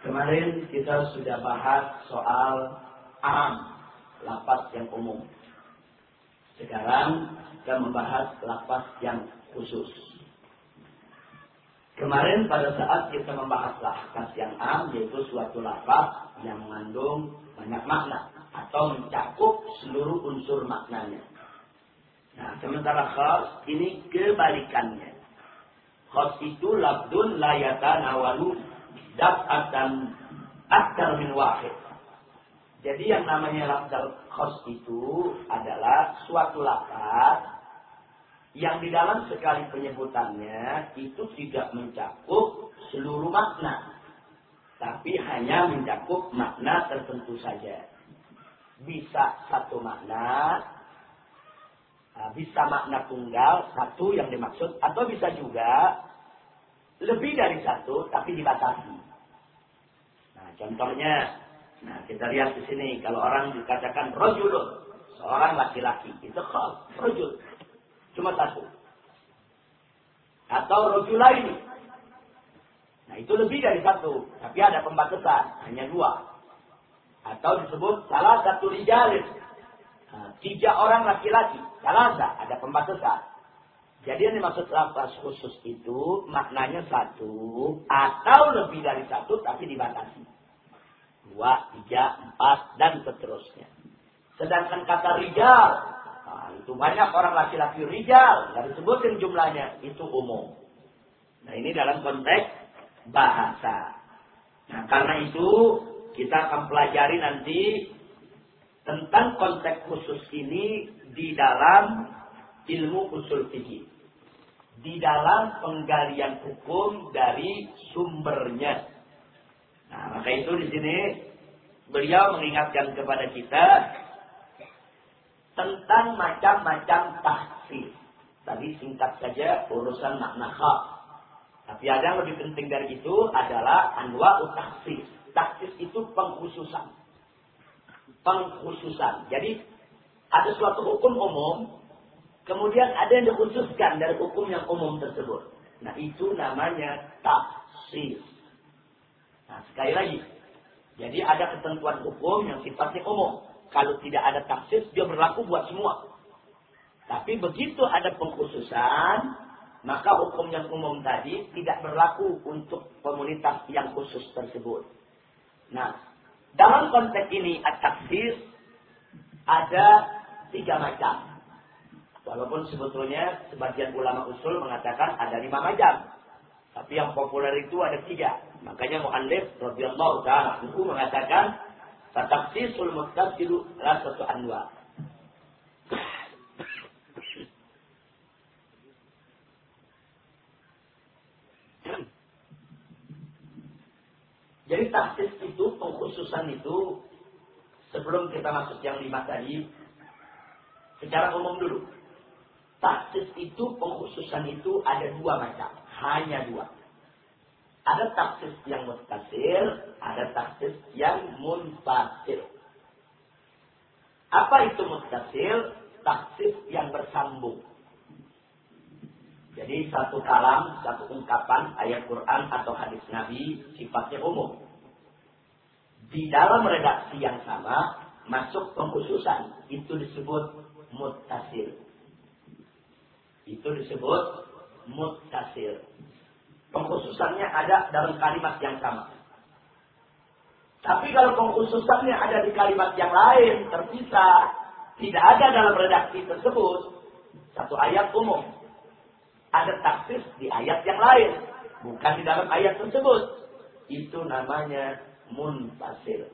Kemarin kita sudah bahas soal am, lapas yang umum. Sekarang kita membahas lapas yang khusus. Kemarin pada saat kita membahas lapas yang am, yaitu suatu lapas yang mengandung banyak makna atau mencakup seluruh unsur maknanya. Nah, sementara khas ini kebalikannya. Khas itu labdun layatan awalu daf'atan aktar min wahid. Jadi yang namanya lafzal khos itu adalah suatu lafaz yang di dalam sekali penyebutannya itu tidak mencakup seluruh makna. Tapi hanya mencakup makna tertentu saja. Bisa satu makna, ah, bisa makna tunggal, satu yang dimaksud, atau bisa juga lebih dari satu, tapi dibatasi. Nah, contohnya, nah kita lihat di sini, kalau orang dikatakan rojulun, seorang laki-laki, itu khol, rojul, cuma satu. Atau rojulaini, nah itu lebih dari satu, tapi ada pembatasan, hanya dua. Atau disebut salah satu rijalis, nah, tiga orang laki-laki, salah ada pembatasan. Jadi yang dimaksud lafaz khusus itu maknanya satu atau lebih dari satu tapi dibatasi. Dua, tiga, empat, dan seterusnya. Sedangkan kata rijal, nah, itu banyak orang laki-laki rijal, nggak disebutin jumlahnya, itu umum. Nah ini dalam konteks bahasa. Nah karena itu kita akan pelajari nanti tentang konteks khusus ini di dalam ilmu usul fikih di dalam penggalian hukum dari sumbernya. Nah, maka itu di sini beliau mengingatkan kepada kita tentang macam-macam tahsis. Tadi singkat saja urusan makna khas. Tapi ada yang lebih penting dari itu adalah anwa tahsis. Tahsis itu pengkhususan. Pengkhususan. Jadi ada suatu hukum umum Kemudian ada yang dikhususkan dari hukum yang umum tersebut. Nah itu namanya tafsir. Nah sekali lagi. Jadi ada ketentuan hukum yang sifatnya umum. Kalau tidak ada tafsir dia berlaku buat semua. Tapi begitu ada pengkhususan, maka hukum yang umum tadi tidak berlaku untuk komunitas yang khusus tersebut. Nah, dalam konteks ini at-tafsir ada tiga macam. Walaupun sebetulnya sebagian ulama usul mengatakan ada lima macam. Tapi yang populer itu ada tiga. Makanya Mu'allif radhiyallahu ta'ala itu mengatakan Fatafsisul muttasilu la satu anwa. Jadi taksis itu, pengkhususan itu, sebelum kita masuk yang lima tadi, secara umum dulu. Taksis itu, pengkhususan itu ada dua macam. Hanya dua. Ada taksis yang mutasir, ada taksis yang munfasil. Apa itu mutasir? Taksis yang bersambung. Jadi satu kalam, satu ungkapan, ayat Quran atau hadis Nabi sifatnya umum. Di dalam redaksi yang sama, masuk pengkhususan. Itu disebut mutasir. Itu disebut mutasir. Pengkhususannya ada dalam kalimat yang sama. Tapi kalau pengkhususannya ada di kalimat yang lain, terpisah, tidak ada dalam redaksi tersebut, satu ayat umum. Ada taksis di ayat yang lain, bukan di dalam ayat tersebut. Itu namanya munfasil.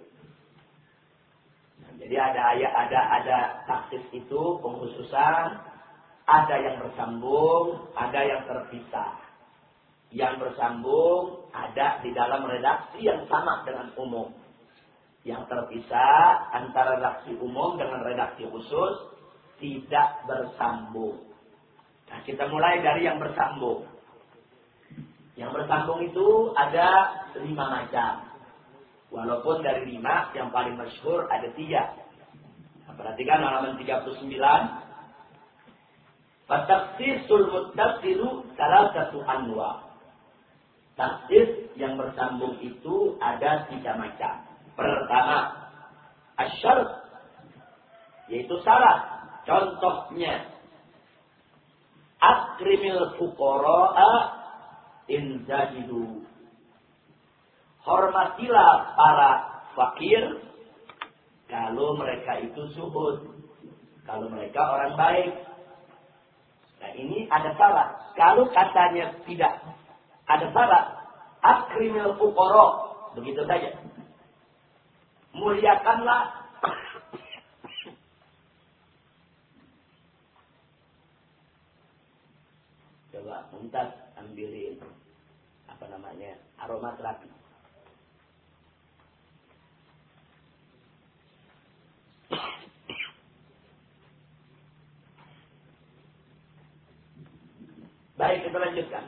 Nah, jadi ada ayat, ada ada taksis itu pengkhususan, ada yang bersambung, ada yang terpisah. Yang bersambung ada di dalam redaksi yang sama dengan umum. Yang terpisah antara redaksi umum dengan redaksi khusus tidak bersambung. Nah, kita mulai dari yang bersambung. Yang bersambung itu ada lima macam. Walaupun dari lima, yang paling masyhur ada tiga. Nah, perhatikan halaman 39 Fataksisul muttasiru salah satu anwa. Taksis yang bersambung itu ada tiga macam. Pertama, asyar, yaitu syarat. Contohnya, akrimil fukoro'a inzahidu. Hormatilah para fakir kalau mereka itu suhud. Kalau mereka orang baik. Nah ini ada syarat. Kalau katanya tidak ada syarat, akrimil fukoro. Begitu saja. Muliakanlah coba Mumtaz ambilin apa namanya aromaterapi. Baik, kita lanjutkan.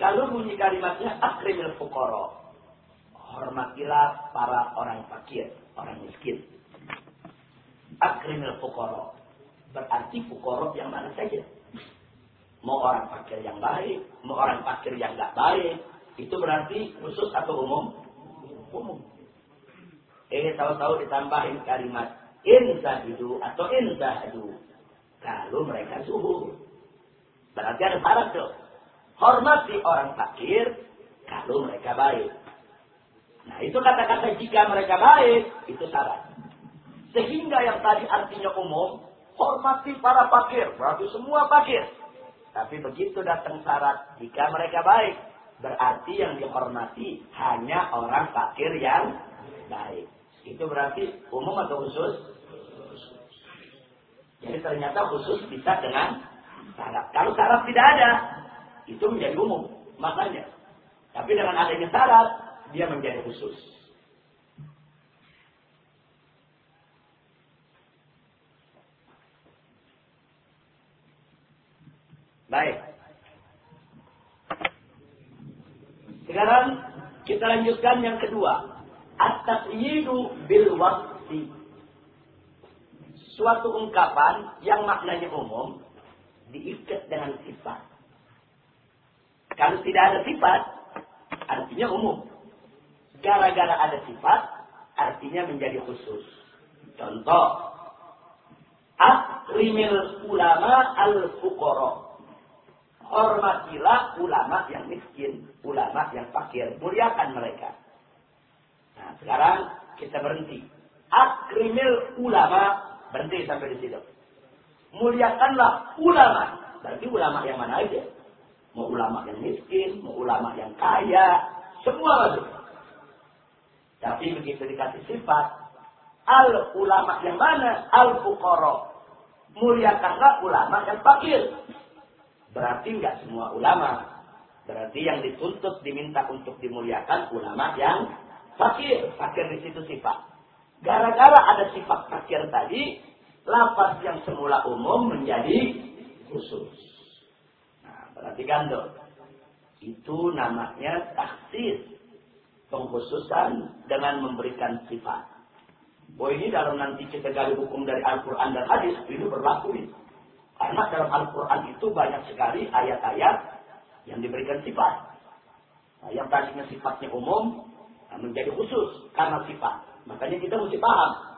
Kalau bunyi kalimatnya akrimil fukoro. Hormatilah para orang fakir, orang miskin. Akrimil fukoro. Berarti fukoro yang mana saja. Mau orang fakir yang baik, mau orang fakir yang nggak baik, itu berarti khusus atau umum? Umum. Eh tahu-tahu ditambahin kalimat inzahidu atau inzahadu. Kalau mereka suhu. Berarti ada syarat tuh. Hormati orang fakir kalau mereka baik. Nah itu kata-kata jika mereka baik, itu syarat. Sehingga yang tadi artinya umum, hormati para fakir. Berarti semua fakir. Tapi begitu datang syarat, jika mereka baik, berarti yang dihormati hanya orang fakir yang baik. Itu berarti umum atau khusus? Jadi ternyata khusus bisa dengan syarat. Kalau syarat tidak ada, itu menjadi umum. Makanya. Tapi dengan adanya syarat, dia menjadi khusus. Baik. Sekarang kita lanjutkan yang kedua. At-taqyidu bil waqti. Suatu ungkapan yang maknanya umum diikat dengan sifat. Kalau tidak ada sifat, artinya umum. Gara-gara ada sifat, artinya menjadi khusus. Contoh, Akrimil ulama al-fuqara hormatilah ulama yang miskin, ulama yang fakir, muliakan mereka. Nah, sekarang kita berhenti. Akrimil ulama, berhenti sampai di situ. Muliakanlah ulama. Berarti ulama yang mana aja? Mau ulama yang miskin, mau ulama yang kaya, semua masuk. Tapi begitu dikasih sifat, al ulama yang mana? Al fuqara. Muliakanlah ulama yang fakir. Berarti nggak semua ulama. Berarti yang dituntut diminta untuk dimuliakan ulama yang fakir. Fakir di situ sifat. Gara-gara ada sifat fakir tadi, lapas yang semula umum menjadi khusus. Nah, perhatikan dong. Itu namanya taksis. Pengkhususan dengan memberikan sifat. Bahwa ini dalam nanti kita gali hukum dari Al-Quran dan hadis, ini berlaku ini. Karena dalam Al-Quran itu banyak sekali ayat-ayat yang diberikan sifat. Nah, yang tadinya sifatnya umum menjadi khusus karena sifat. Makanya kita mesti paham.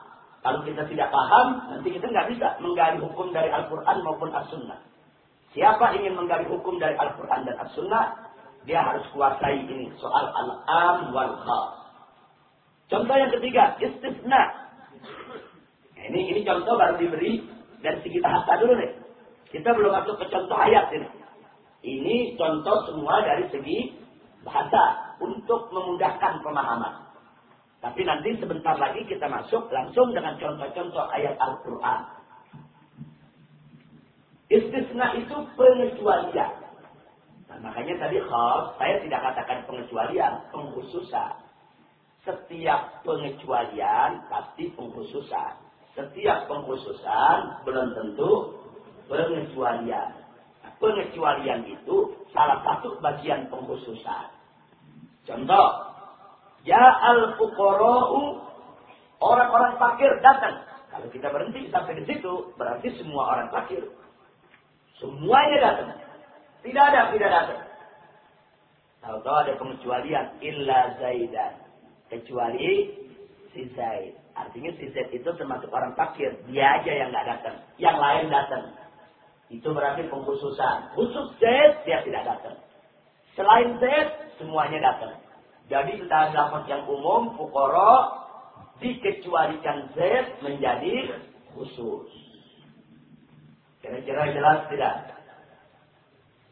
Kalau kita tidak paham, nanti kita nggak bisa menggali hukum dari Al-Quran maupun As-Sunnah. Siapa ingin menggali hukum dari Al-Quran dan As-Sunnah, dia harus kuasai ini soal al-am wal. Contoh yang ketiga, istisna. Nah, ini ini contoh baru diberi dari segi bahasa dulu nih. Kita belum masuk ke contoh ayat ini. Ini contoh semua dari segi bahasa untuk memudahkan pemahaman. Tapi nanti sebentar lagi kita masuk langsung dengan contoh-contoh ayat Al-Quran. Istisna itu pengecualian. Nah, makanya tadi khas, saya tidak katakan pengecualian, pengkhususan. Setiap pengecualian pasti pengkhususan. Setiap pengkhususan belum tentu pengecualian. Nah, pengecualian itu salah satu bagian pengkhususan. Contoh, ya al fuqara'u orang-orang fakir datang. Kalau kita berhenti sampai di situ, berarti semua orang fakir. Semuanya datang. Tidak ada tidak datang. Tahu-tahu ada pengecualian illa Zaidan. Kecuali si Zaid. Artinya si Zaid itu termasuk orang fakir. Dia aja yang nggak datang. Yang lain datang. Itu berarti pengkhususan. Khusus Zaid, dia tidak datang. Selain Zaid, semuanya datang. Jadi kita dapat yang umum, fukoro, dikecualikan Zaid menjadi khusus. Kira-kira jelas tidak?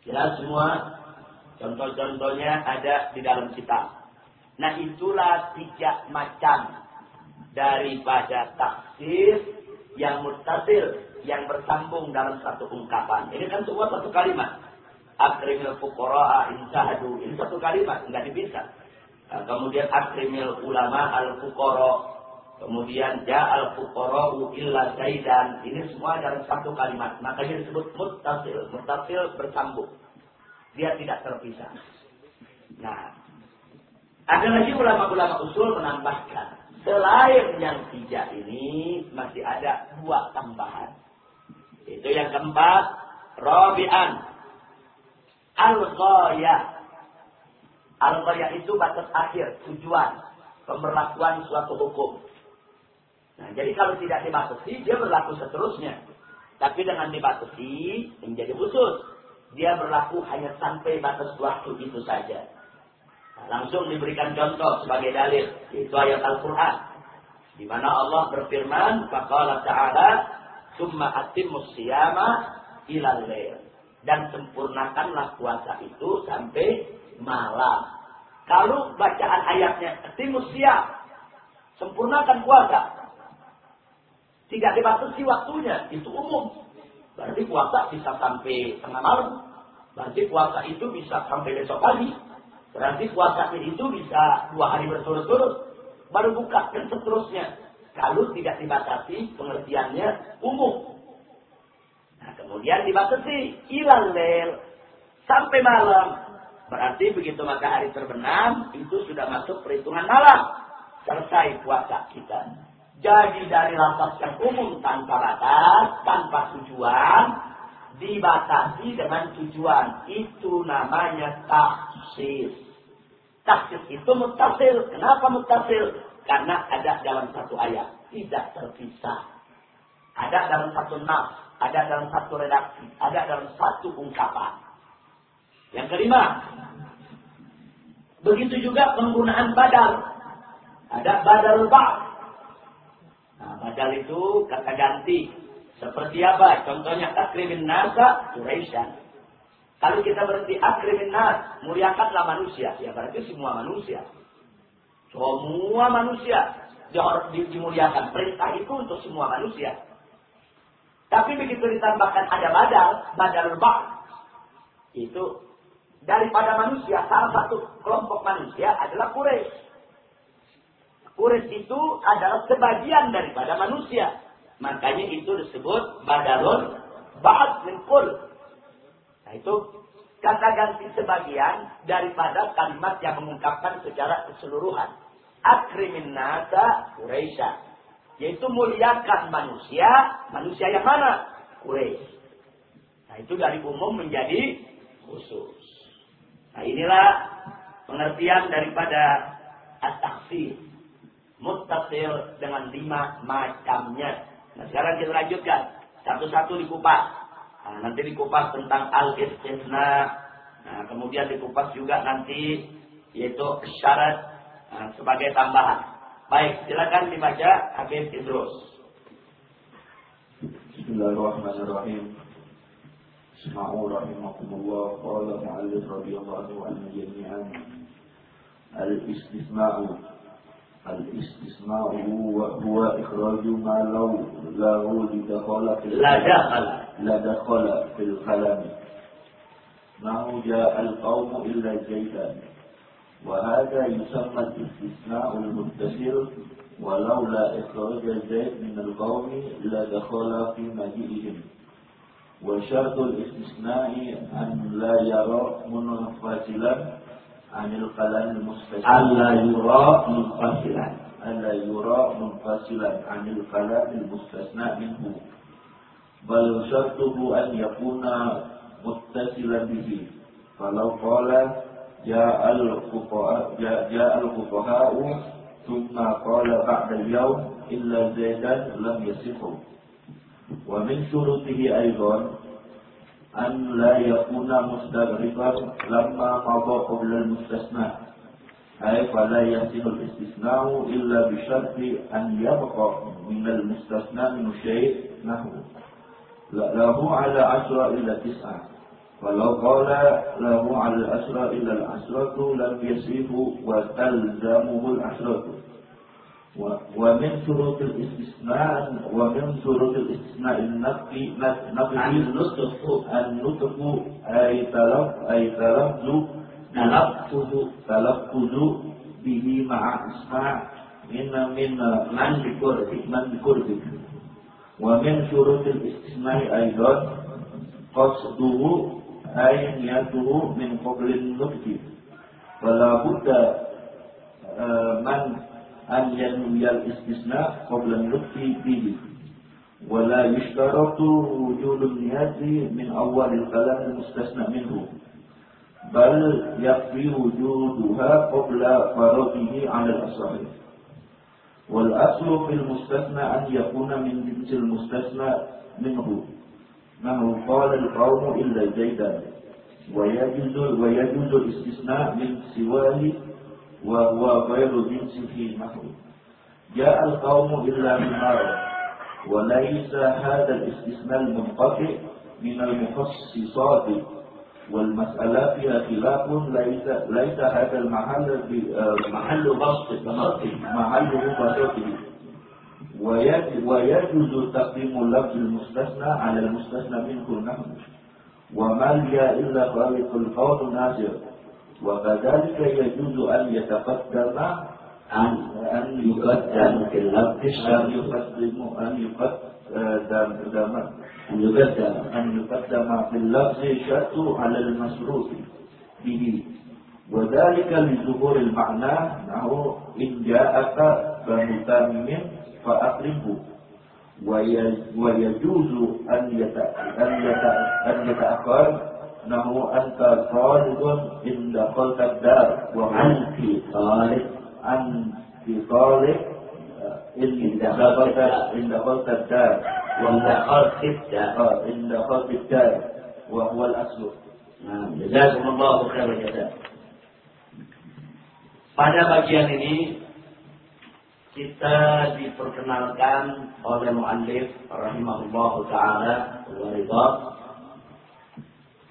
Jelas semua? Contoh-contohnya ada di dalam kitab. Nah itulah tiga macam daripada taksir yang mutasil, yang bersambung dalam satu ungkapan. Ini kan sebuah satu kalimat. Akrimil fuqara'a insahadu. Ini satu kalimat, enggak dipisah. Nah, kemudian akrimil ulama al fuqara. Kemudian ja al fuqara'u illa zaidan. Ini semua dalam satu kalimat. Makanya disebut mutasil. Mutasil bersambung. Dia tidak terpisah. Nah, ada lagi ulama-ulama usul menambahkan Selain yang tiga ini masih ada dua tambahan. Itu yang keempat, Robian. Al-Ghaya. Al-Ghaya itu batas akhir, tujuan. Pemberlakuan suatu hukum. Nah, jadi kalau tidak dibatasi, dia berlaku seterusnya. Tapi dengan dibatasi, menjadi khusus. Dia berlaku hanya sampai batas waktu itu saja. Langsung diberikan contoh sebagai dalil. Itu ayat Al-Quran. Di mana Allah berfirman, Faqala ta'ala, Summa atimus siyama ilal. Dan sempurnakanlah puasa itu sampai malam. Kalau bacaan ayatnya, Atimus siyam. Sempurnakan puasa. Tidak dibatasi waktunya. Itu umum. Berarti puasa bisa sampai tengah malam. Berarti puasa itu bisa sampai besok pagi. Berarti puasa itu bisa dua hari berturut-turut. Baru buka dan seterusnya. Kalau tidak dibatasi pengertiannya umum. Nah kemudian dibatasi ilal lel. Sampai malam. Berarti begitu matahari terbenam. Itu sudah masuk perhitungan malam. Selesai puasa kita. Jadi dari lafaz yang umum tanpa batas, tanpa tujuan, dibatasi dengan tujuan. Itu namanya takhsis. Taksir itu mutasil. Kenapa mutasil? Karena ada dalam satu ayat. Tidak terpisah. Ada dalam satu nas. Ada dalam satu redaksi. Ada dalam satu ungkapan. Yang kelima. Begitu juga penggunaan badal. Ada badal ba' Nah, badal itu kata ganti. Seperti apa? Contohnya takrimin nasa Quraisyan. Kalau kita berhenti akrimin nas, muliakanlah manusia. Ya berarti semua manusia. Semua manusia dimuliakan. Perintah itu untuk semua manusia. Tapi begitu ditambahkan ada badal, badal bak. Itu daripada manusia, salah satu kelompok manusia adalah Quraisy. Quraisy itu adalah sebagian daripada manusia. Makanya itu disebut badalun ba'd min. Nah itu kata ganti sebagian daripada kalimat yang mengungkapkan secara keseluruhan. Akrimin nasa Quraisya. Yaitu muliakan manusia, manusia yang mana? Quraisy. Nah itu dari umum menjadi khusus. Nah inilah pengertian daripada at-taksir. Muttasil dengan lima macamnya. Nah sekarang kita lanjutkan. Satu-satu dikupas. Nah, nanti dikupas tentang al-istisna. Nah, kemudian dikupas juga nanti yaitu syarat nah, sebagai tambahan. Baik, silakan dibaca Habib Idrus. Bismillahirrahmanirrahim. اسمعوا رحمكم الله. قال معلم رضي الله عنه جميعا الاستثناء الاستثناء هو, هو إخراج ما لو له لدخل في لا دخل. لدخل في الكلام ما جاء القوم إلا زيدا وهذا يسمى الاستثناء المتصل ولولا إخراج زيد من القوم لدخل في مجيئهم. وشرط الاستثناء أن لا يرى منفصلا عن الكلام المستثنى ألا يرى منفصلا. ألا يرى منفصلا عن الكلام المستثنى منه. بل شرطه أن يكون متصلا به. فلو قال جاء الفقهاء جاء, الفقهاء ثم قال بعد اليوم إلا زيدا لم يصح ومن شروطه أيضا أن لا يكون مستغرقا لما مضى قبل المستثنى. أي فلا يصح الاستثناء إلا بشرط أن يبقى من المستثنى من شيء نحو. له على عشرة إلى تسعة. ولو قال له على العشرة إلى العشرة لم يصح وتلزمه العشرة. ومن شروط الاستثناء ومن شروط الاستثناء النفي نفي النطق النطق أي تلف أي تلفظ تلفظ تلفظ به مع إسماع. من من من بقرب من بقرب ومن شروط الاستثناء أيضا قصده أي نيته من قبل النطق. فلا بد آه، من أن ينوي الاستثناء قبل النطق به؟ ولا يشترط وجود النيات من أول الكلام المستثنى منه بل يكفي وجودها قبل فرضه على الأصح والأصل في المستثنى أن يكون من جنس المستثنى منه. منه قال القوم إلا زيدا ويجوز ويجوز الاستثناء من سواه وهو غير جنسه نحو جاء القوم إلا من نار وليس هذا الاستثناء المنقطع من المخصصات والمسألة فيها خلاف. ليس ليس هذا المحل محل بسط محله بسطه ويجوز تقديم لفظ المستثنى على المستثنى منه نحو وما لي إلا خالق القول ناصر وكذلك يجوز أن يتقدم أن أن يقدم في اللفظ أن يقدم أن يقدم أن يقدم أن يقدم في اللفظ شرط على المشروط به. وذلك لظهور المعنى أنه إن جاءك بنو تامم فأقربه ويجوز أن يتأخر أنه أنت طالب إن دخلت الدار وأنت طالب أنت طالب إن دخلت إن دخلت الدار وإن دخلت الدار إن دخلت الدار وهو الأصل نعم جزاكم الله خير الجزاء Pada bagian ini kita diperkenalkan oleh muallif rahimahullah taala wa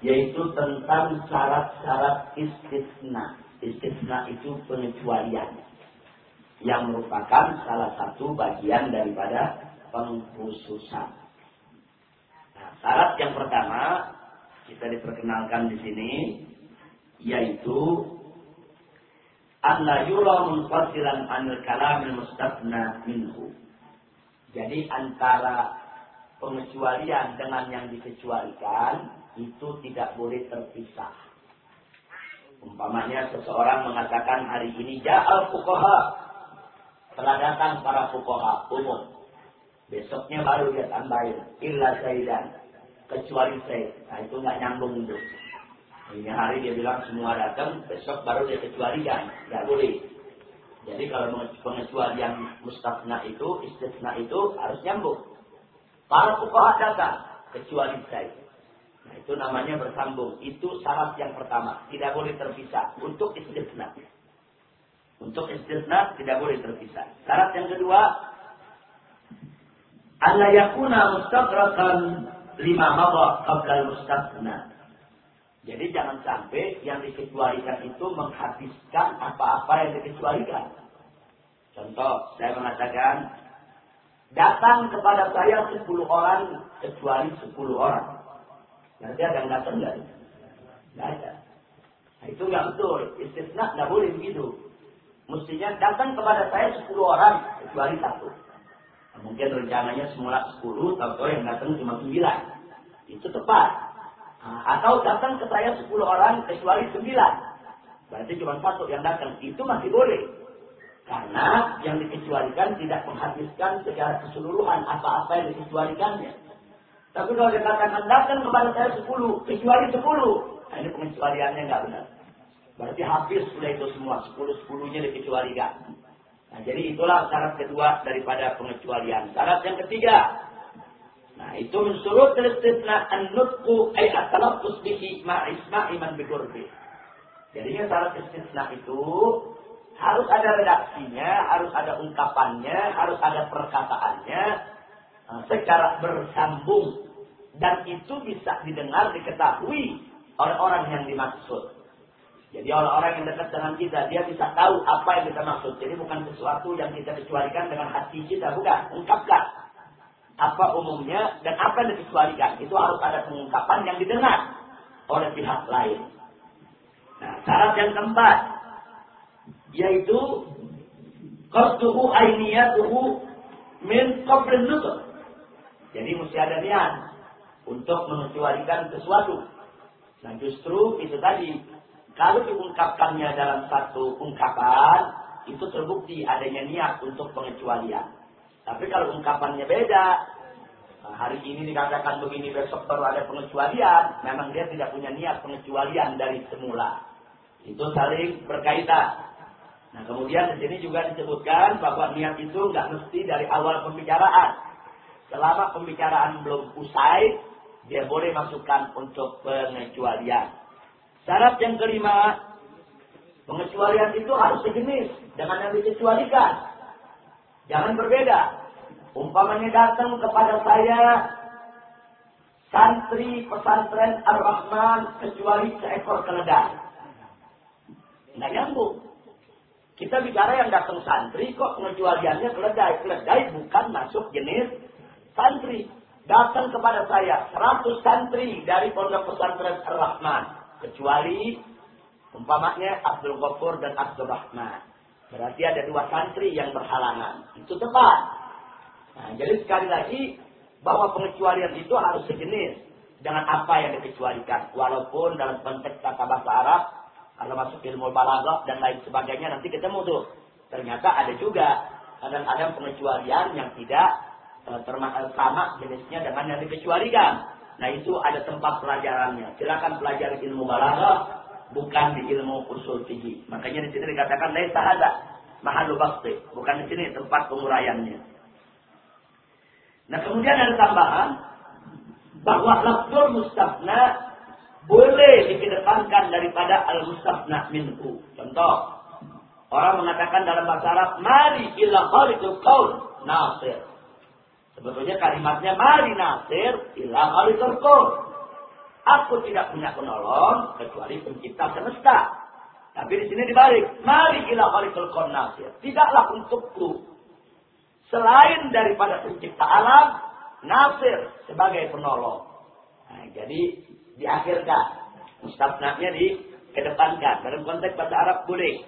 yaitu tentang syarat-syarat istisna. Istisna itu pengecualian yang merupakan salah satu bagian daripada pengkhususan. Nah, syarat yang pertama kita diperkenalkan di sini yaitu anna yura munfasilan anil kalamil mustafna minhu. Jadi antara pengecualian dengan yang dikecualikan itu tidak boleh terpisah. Umpamanya seseorang mengatakan hari ini ja'al fukoha. Telah datang para fukoha umum. Besoknya baru dia tambahin. Illa zaidan. Kecuali saya. Nah itu nggak nyambung itu. Ini hari dia bilang semua datang. Besok baru dia kecualikan. Nggak boleh. Jadi kalau pengecualian mustafna itu, istisna itu harus nyambung. Para fukoha datang. Kecuali saya. Nah, itu namanya bersambung. Itu syarat yang pertama. Tidak boleh terpisah. Untuk istisna. Untuk istisna tidak boleh terpisah. Syarat yang kedua. Allah yakuna mustagrakan lima mabah qabla mustasna. Jadi jangan sampai yang dikecualikan itu menghabiskan apa-apa yang dikecualikan. Contoh, saya mengatakan, datang kepada saya sepuluh orang kecuali sepuluh orang. Nanti ada yang datang nggak? Nggak ada. Nah, itu nggak betul. Istisna nggak boleh begitu. Mestinya datang kepada saya 10 orang kecuali satu. Nah, mungkin rencananya semula 10, tahu-tahu yang datang cuma 9. Itu tepat. Nah, atau datang ke saya 10 orang kecuali 9. Berarti cuma satu yang datang. Itu masih boleh. Karena yang dikecualikan tidak menghabiskan secara keseluruhan apa-apa yang dikecualikannya. Tapi kalau dikatakan datang kepada saya sepuluh, kecuali sepuluh, nah ini pengecualiannya nggak benar. Berarti habis sudah itu semua. Sepuluh-sepuluhnya dikecualikan. Nah, jadi itulah syarat kedua daripada pengecualian. Syarat yang ketiga. Nah, itu mensurut istisna an-nutqu ay at-talaffuz bihi ma'isma iman biqurbi. Jadinya syarat istisna itu harus ada redaksinya, harus ada ungkapannya, harus ada perkataannya nah, secara bersambung dan itu bisa didengar diketahui oleh orang yang dimaksud. Jadi orang-orang yang dekat dengan kita, dia bisa tahu apa yang kita maksud. Jadi bukan sesuatu yang kita kecualikan dengan hati kita, bukan. Ungkapkan apa umumnya dan apa yang dikecualikan. Itu harus ada pengungkapan yang didengar oleh pihak lain. Nah, syarat yang keempat yaitu qasduhu ainiyatuhu min qabl nutq. Jadi mesti ada niat untuk mengecualikan sesuatu. Nah justru itu tadi kalau diungkapkannya dalam satu ungkapan, itu terbukti adanya niat untuk pengecualian. Tapi kalau ungkapannya beda, nah, hari ini dikatakan begini, besok baru ada pengecualian, memang dia tidak punya niat pengecualian dari semula. Itu saling berkaitan. Nah kemudian di sini juga disebutkan bahwa niat itu nggak mesti dari awal pembicaraan. Selama pembicaraan belum usai, dia boleh masukkan untuk pengecualian. Syarat yang kelima, pengecualian itu harus sejenis dengan yang dikecualikan. Jangan berbeda. Umpamanya datang kepada saya santri pesantren Ar-Rahman kecuali seekor keledai. Nggak nyambung. Kita bicara yang datang santri kok pengecualiannya keledai. Keledai bukan masuk jenis santri. Datang kepada saya 100 santri dari pondok pesantren Ar-Rahman kecuali umpamanya Abdul Ghafur dan Abdul Rahman. Berarti ada dua santri yang berhalangan. Itu tepat. Nah, jadi sekali lagi bahwa pengecualian itu harus sejenis dengan apa yang dikecualikan. Walaupun dalam konteks kata bahasa Arab, kalau masuk ilmu balaghah dan lain sebagainya nanti ketemu tuh. Ternyata ada juga kadang-kadang pengecualian yang tidak sama jenisnya dengan yang dikecualikan. Nah itu ada tempat pelajarannya. Silakan pelajari ilmu balaghah bukan di ilmu usul fikih. Makanya di sini dikatakan laisa hada mahallu basti, bukan di sini tempat penguraiannya. Nah kemudian ada tambahan bahwa lafzul mustafna boleh dikedepankan daripada al mustafna minhu. Contoh, orang mengatakan dalam bahasa Arab, mari ila khaliqul qaul nasir. Sebetulnya kalimatnya mari nasir ila khaliqul Aku tidak punya penolong kecuali pencipta semesta. Tapi di sini dibalik, mari ila khaliqul nasir. Tidaklah untukku selain daripada pencipta alam nasir sebagai penolong. Nah, jadi diakhirkan mustafnanya dikedepankan dalam konteks bahasa Arab boleh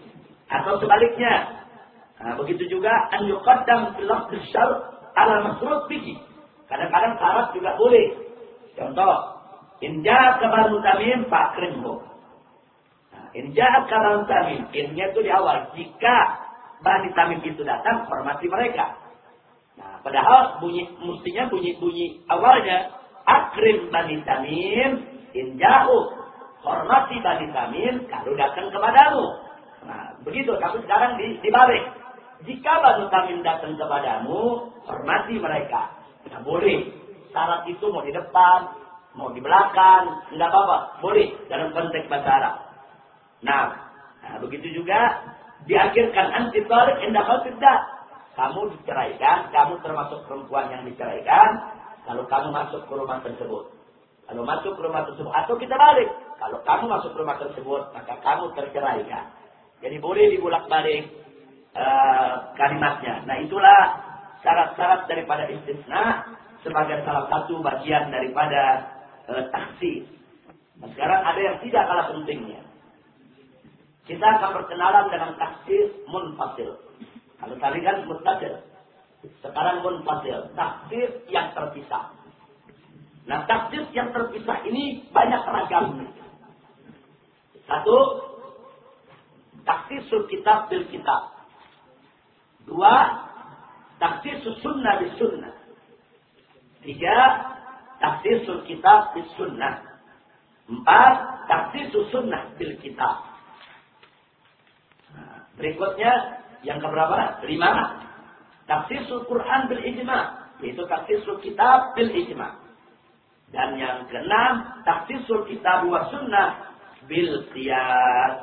atau sebaliknya. Nah, begitu juga an yuqaddam fil lafz ala masrut bihi. Kadang-kadang syarat juga boleh. Contoh, inja kabaru tamim fakrimhu. Nah, inja kabaru tamim, innya itu di awal. Jika bani tamim itu datang, hormati mereka. Nah, padahal bunyi mestinya bunyi-bunyi awalnya akrim bani tamim injahu hormati bani tamim kalau datang kepadamu. Nah, begitu. Tapi sekarang di, dibalik. Jika Banu Tamim datang kepadamu, hormati mereka. Nah, boleh. Syarat itu mau di depan, mau di belakang, tidak apa-apa. Boleh dalam konteks bahasa Arab. Nah, nah begitu juga diakhirkan anti balik indah tidak. Kamu diceraikan, kamu termasuk perempuan yang diceraikan, kalau kamu masuk ke rumah tersebut. Kalau masuk ke rumah tersebut, atau kita balik. Kalau kamu masuk ke rumah tersebut, maka kamu terceraikan. Jadi boleh dibulak-balik Eh, kalimatnya. Nah itulah syarat-syarat daripada istisna sebagai salah satu bagian daripada uh, taksi. Nah, sekarang ada yang tidak kalah pentingnya. Kita akan berkenalan dengan taksis munfasil. Kalau tadi kan mutasil. Sekarang munfasil. Taksis yang terpisah. Nah taksis yang terpisah ini banyak ragamnya. Satu, taksis kitab bil kitab. Dua, taksisus sunnah bis sunnah. Tiga, taksisul kitab bis sunnah. Empat, taksisus sunnah bil kitab. Berikutnya yang keberapa? Lima. Tafsirul Quran bil ijma, yaitu tafsirul kitab bil ijma. Dan yang keenam, tafsirul kitab wa sunnah bil qiyas.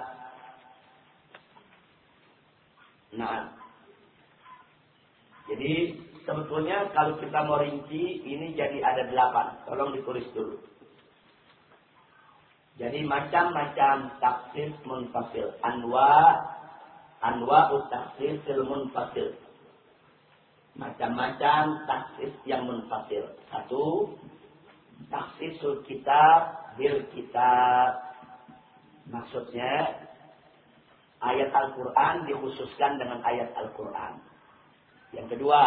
Nah. Jadi sebetulnya kalau kita mau rinci ini jadi ada delapan. Tolong ditulis dulu. Jadi macam-macam tafsir munfasil. Anwa anwa tafsir munfasil. Macam-macam tafsir yang munfasil. Satu, tafsirul kitab bil kitab. Maksudnya ayat Al-Quran dikhususkan dengan ayat Al-Quran. Yang kedua,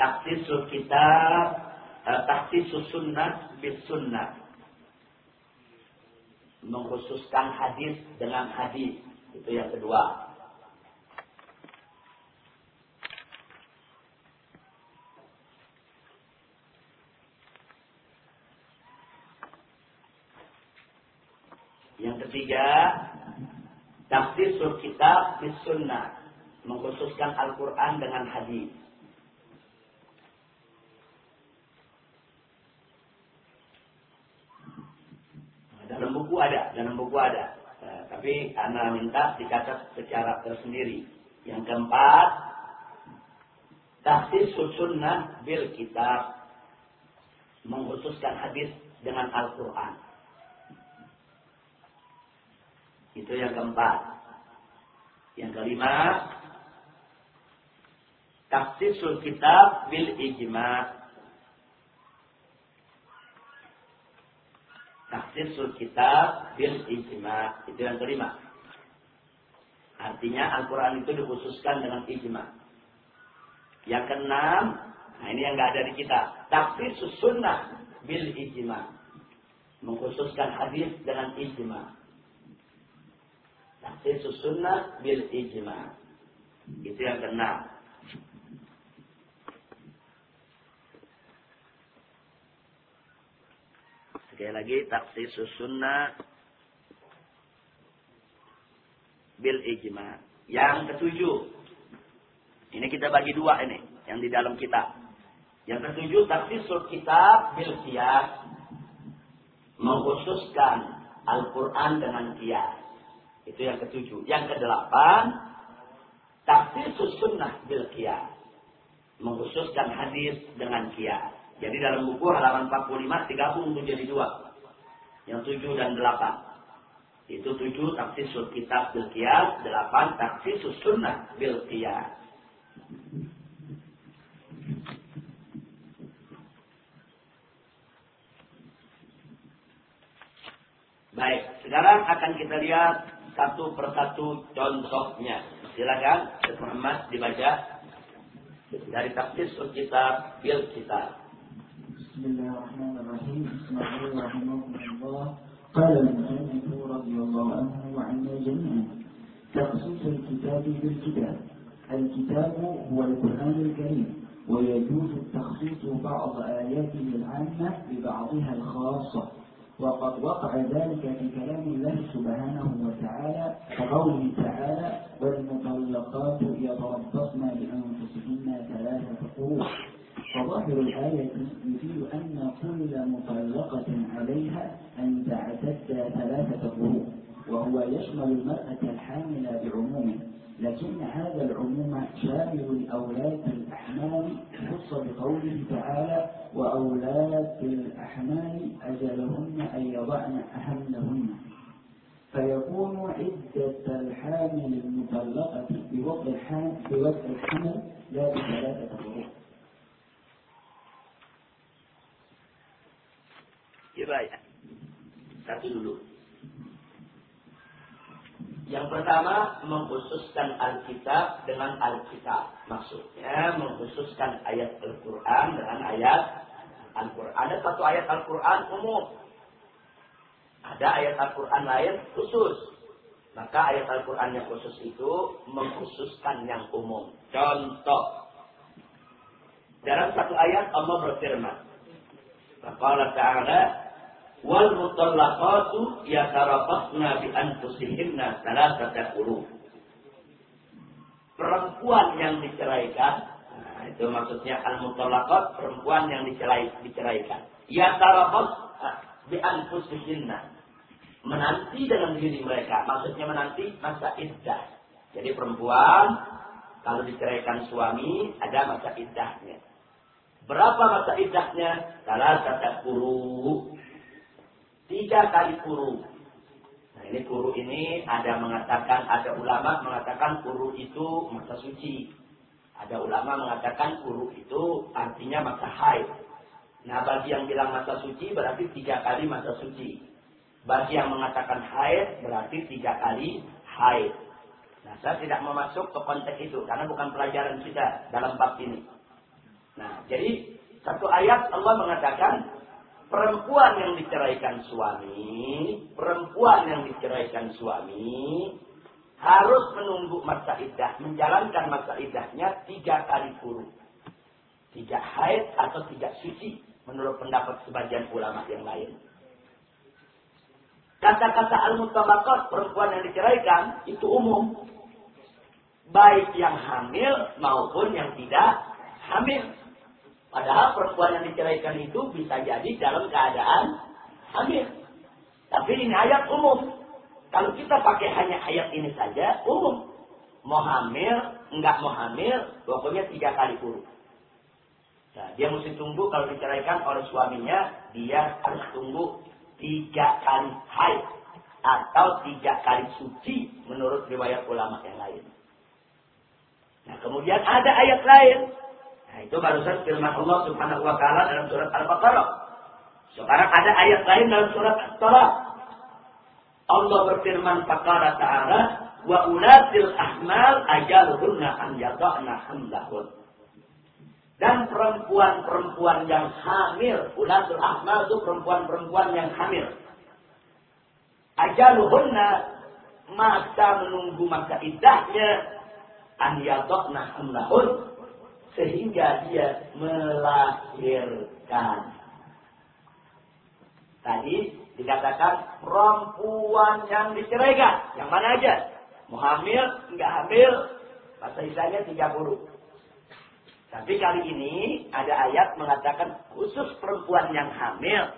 tafsirul kitab, eh, tafsirul sunnah bil sunnah. Mengkhususkan hadis dengan hadis. Itu yang kedua. Yang ketiga, tafsir kitab bis sunnah. Mengkhususkan Al-Quran dengan hadis. Dalam buku ada, dalam buku ada. Uh, tapi Anda minta dicatat secara tersendiri. Yang keempat, tafsir sunnah bil kitab. Mengkhususkan hadis dengan Al-Quran. Itu yang keempat. Yang kelima, tafsirul kitab bil ijma. Tafsirul kitab bil ijma. Itu yang kelima. Artinya Al-Quran itu dikhususkan dengan ijma. Yang keenam, nah ini yang nggak ada di kita. Tafsir sunnah bil ijma. Mengkhususkan hadis dengan ijma. Tahsis sunnah bil ijma. Itu yang keenam. Sekali lagi taksis sunnah bil ijma. Yang ketujuh. Ini kita bagi dua ini. Yang di dalam kitab. Yang ketujuh taksisul kitab bil kias. Mengkhususkan Al-Quran dengan kias. Itu yang ketujuh. Yang kedelapan, tafsir sunnah bil qiyas. Mengkhususkan hadis dengan qiyas. Jadi dalam buku halaman 45 digabung menjadi dua. Yang tujuh dan delapan. Itu tujuh tafsir kitab bil qiyas, delapan tafsir sunnah bil qiyas. Baik, sekarang akan kita lihat satu persatu contohnya. Silakan Muhammad dibaca dari tafsir kitab bil. Bismillahirrahmanirrahim. Bismillahirrahmanirrahim. قال المؤلف رضي الله عنه وعنا جميعا تخصيص الكتاب بالكتاب الكتاب هو القرآن الكريم ويجوز التخصيص بعض آياته العامة ببعضها الخاصة وقد وقع ذلك في كلام الله سبحانه وتعالى كقوله تعالى والمطلقات يتربصن بأنفسهن ثلاثة قروء فظاهر الآية يفيد أن كل مطلقة عليها أن تعتد ثلاثة قروء وهو يشمل المرأة الحامل بعمومه لكن هذا العموم شامل لأولاد الأحمال خص بقوله تعالى وأولاد الأحمال أجلهن أن يضعن حملهن فيكون عدة الحامل المطلقة بوضع الحمل لا بثلاثة قروء. riwayat. Satu dulu. Yang pertama, mengkhususkan Alkitab dengan Alkitab. Maksudnya, mengkhususkan ayat Al-Quran dengan ayat Al-Quran. Ada satu ayat Al-Quran umum. Ada ayat Al-Quran lain khusus. Maka ayat Al-Quran yang khusus itu mengkhususkan yang umum. Contoh. Dalam satu ayat Allah berfirman. Maka Allah Ta'ala wal mutallaqatu yatarabasna bi anfusihinna thalathata quru. perempuan yang diceraikan, nah, itu maksudnya al-mutallaqat, perempuan yang dicerai, diceraikan. Ya tarabas ah, bi anfusihinna. Menanti dengan diri mereka, maksudnya menanti masa iddah. Jadi perempuan kalau diceraikan suami ada masa iddahnya. Berapa masa iddahnya? Salah kata kuru. Tiga kali kuru. Nah ini kuru ini ada mengatakan, ada ulama mengatakan kuru itu masa suci. Ada ulama mengatakan kuru itu artinya masa haid. Nah bagi yang bilang masa suci berarti tiga kali masa suci. Bagi yang mengatakan haid berarti tiga kali haid. Nah saya tidak mau masuk ke konteks itu karena bukan pelajaran kita dalam bab ini. Nah, jadi satu ayat Allah mengatakan perempuan yang diceraikan suami, perempuan yang diceraikan suami harus menunggu masa iddah, menjalankan masa iddahnya tiga kali kurung. Tiga haid atau tiga suci menurut pendapat sebagian ulama yang lain. Kata-kata al-mutabakot perempuan yang diceraikan itu umum. Baik yang hamil maupun yang tidak hamil. Padahal perempuan yang diceraikan itu bisa jadi dalam keadaan hamil. Tapi ini ayat umum. Kalau kita pakai hanya ayat ini saja, umum. Mau hamil, enggak mau hamil, pokoknya tiga kali kurung. Nah, dia mesti tunggu kalau diceraikan oleh suaminya, dia harus tunggu tiga kali haid atau tiga kali suci menurut riwayat ulama yang lain. Nah, kemudian ada ayat lain Nah, itu barusan firman Allah Subhanahu wa taala dalam surat Al-Baqarah. Sekarang ada ayat lain dalam surat At-Talaq. Allah berfirman faqala ta'ala wa ulatil ahmal ajaluhunna an yada'na hamlahun. Dan perempuan-perempuan yang hamil, ulatul ahmal itu perempuan-perempuan yang hamil. Ajaluhunna masa menunggu masa idahnya an yada'na hamlahun sehingga dia melahirkan. Tadi dikatakan perempuan yang diceraikan. Yang mana aja? Mau hamil, enggak hamil, masa isanya 30. Tapi kali ini ada ayat mengatakan khusus perempuan yang hamil,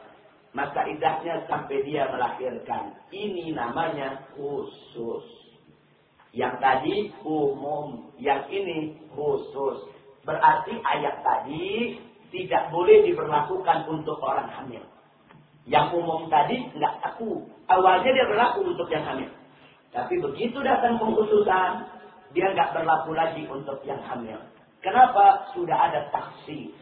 maka idahnya sampai dia melahirkan. Ini namanya khusus. Yang tadi umum, yang ini khusus. Berarti ayat tadi tidak boleh diberlakukan untuk orang hamil. Yang umum tadi nggak aku. Awalnya dia berlaku untuk yang hamil. Tapi begitu datang pengkhususan, dia nggak berlaku lagi untuk yang hamil. Kenapa? Sudah ada taksi.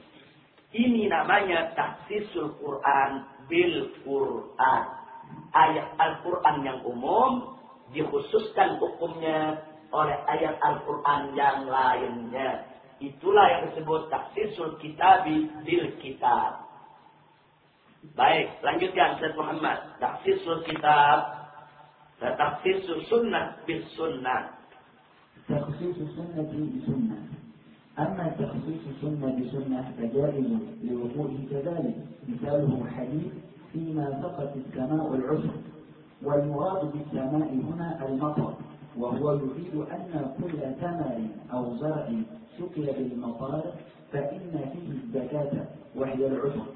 Ini namanya taksisul Quran bil Quran. Ayat Al-Quran yang umum dikhususkan hukumnya oleh ayat Al-Quran yang lainnya. Itulah yang disebut taksisul kitabi bil kitab. Baik, lanjutkan Syed Muhammad. Taksisul kitab dan taksisul sunnah bil sunnah. تخصيص السنة بسنة أما تخصيص السنة بسنة فجائز لوقوعه كذلك مثاله حديث فيما سقط السماء العشر والمراد بالسماء هنا المطر وهو يفيد أن كل ثمر أو زرع سقي بالمطار فإن فيه الزكاة وهي العشر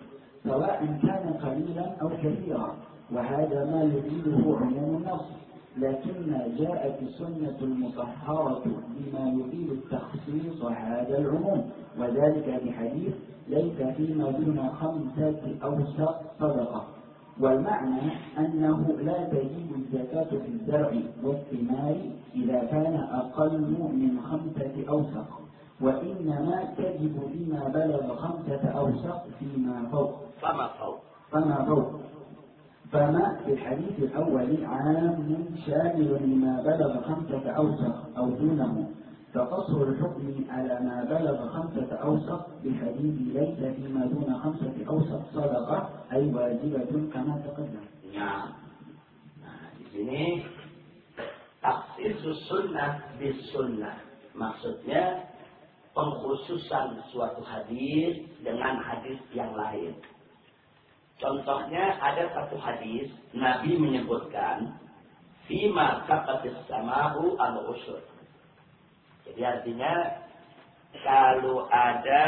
سواء كان قليلا أو كثيرا وهذا ما يفيده عموم النص. لكن جاءت السنة المطهرة بما يفيد التخصيص هذا العموم وذلك بحديث ليس فيما دون خمسة أوسق صدقة. والمعنى أنه لا تجب الزكاة في الزرع والثمار إذا كان أقل من خمسة أوسق وإنما تجب فيما بلغ خمسة أوسق فيما فوق. فما فوق؟ فما فوق. فما في الحديث الأول عام شامل لما بلغ خمسة أوسق أو دونه. فقصر الحكم على ما بلغ خمسة أوسق بحديث ليس فيما دون خمسة أوسق صدقة أي واجبة كما تقدم. نعم. Nah, di sini taksisus sunnah bis sunnah. Maksudnya pengkhususan suatu hadis dengan hadis yang lain. Contohnya ada satu hadis Nabi menyebutkan fima kaqatis samahu al usur. jadi artinya kalau ada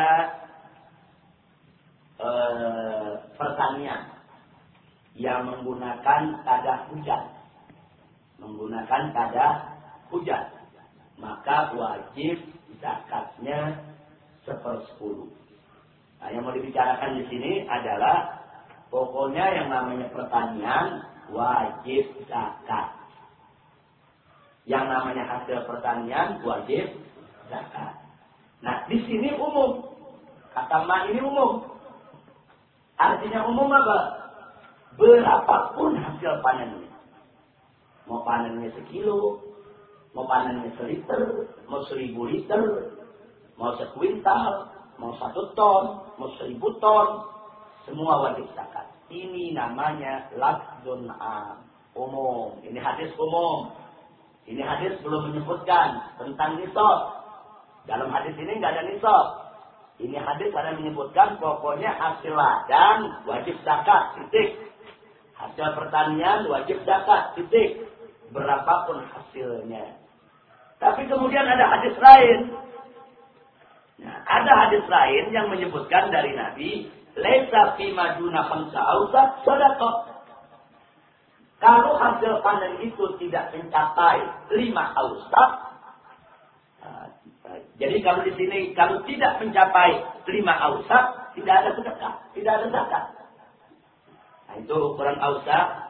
eh, pertanian yang menggunakan kadar hujan, menggunakan kadar hujan, maka wajib zakatnya sepersepuluh. Nah, yang mau dibicarakan di sini adalah pokoknya yang namanya pertanian wajib zakat. Yang namanya hasil pertanian wajib zakat. Nah, di sini umum. Kata ma ini umum. Artinya umum apa? Berapapun hasil panennya. Mau panennya sekilo, mau panennya seliter, mau seribu liter, mau sekuintal, mau satu ton, mau seribu ton, semua wajib zakat. Ini namanya lafzun am, umum. Ini hadis umum. Ini hadis belum menyebutkan tentang nisab. Dalam hadis ini nggak ada nisab. Ini hadis ada menyebutkan pokoknya hasil ladang wajib zakat, titik. Hasil pertanian wajib zakat, titik. Berapapun hasilnya. Tapi kemudian ada hadis lain. Nah, ada hadis lain yang menyebutkan dari Nabi, Laisa fi maduna khamsa ausa. Kalau hasil panen itu tidak mencapai lima ausap, uh, jadi kalau di sini kalau tidak mencapai lima ausap, tidak ada sedekah, tidak ada zakat. Nah, itu ukuran ausap.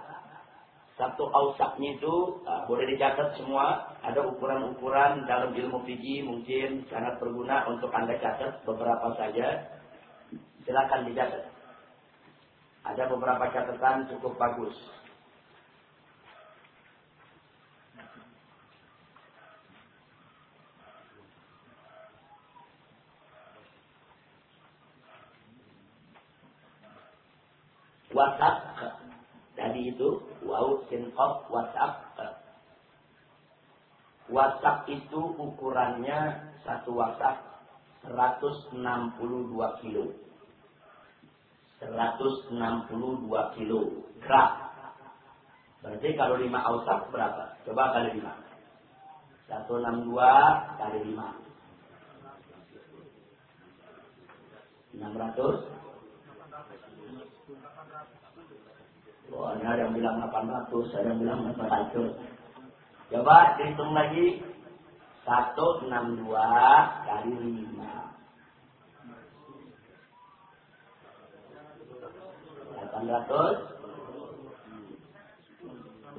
Satu ausapnya itu uh, boleh dicatat semua. Ada ukuran-ukuran dalam ilmu fikih mungkin sangat berguna untuk anda catat beberapa saja. Silakan dicatat. Ada beberapa catatan cukup bagus. WhatsApp tadi itu wau sin WhatsApp WhatsApp itu ukurannya satu WhatsApp 162 kilo. 162 kilo gram. Berarti kalau 5 WhatsApp berapa? coba kali 5 162 kali 5 600 Wah, ini ada yang bilang 800, ada yang bilang 800. Coba dihitung lagi. 162 kali 5. 800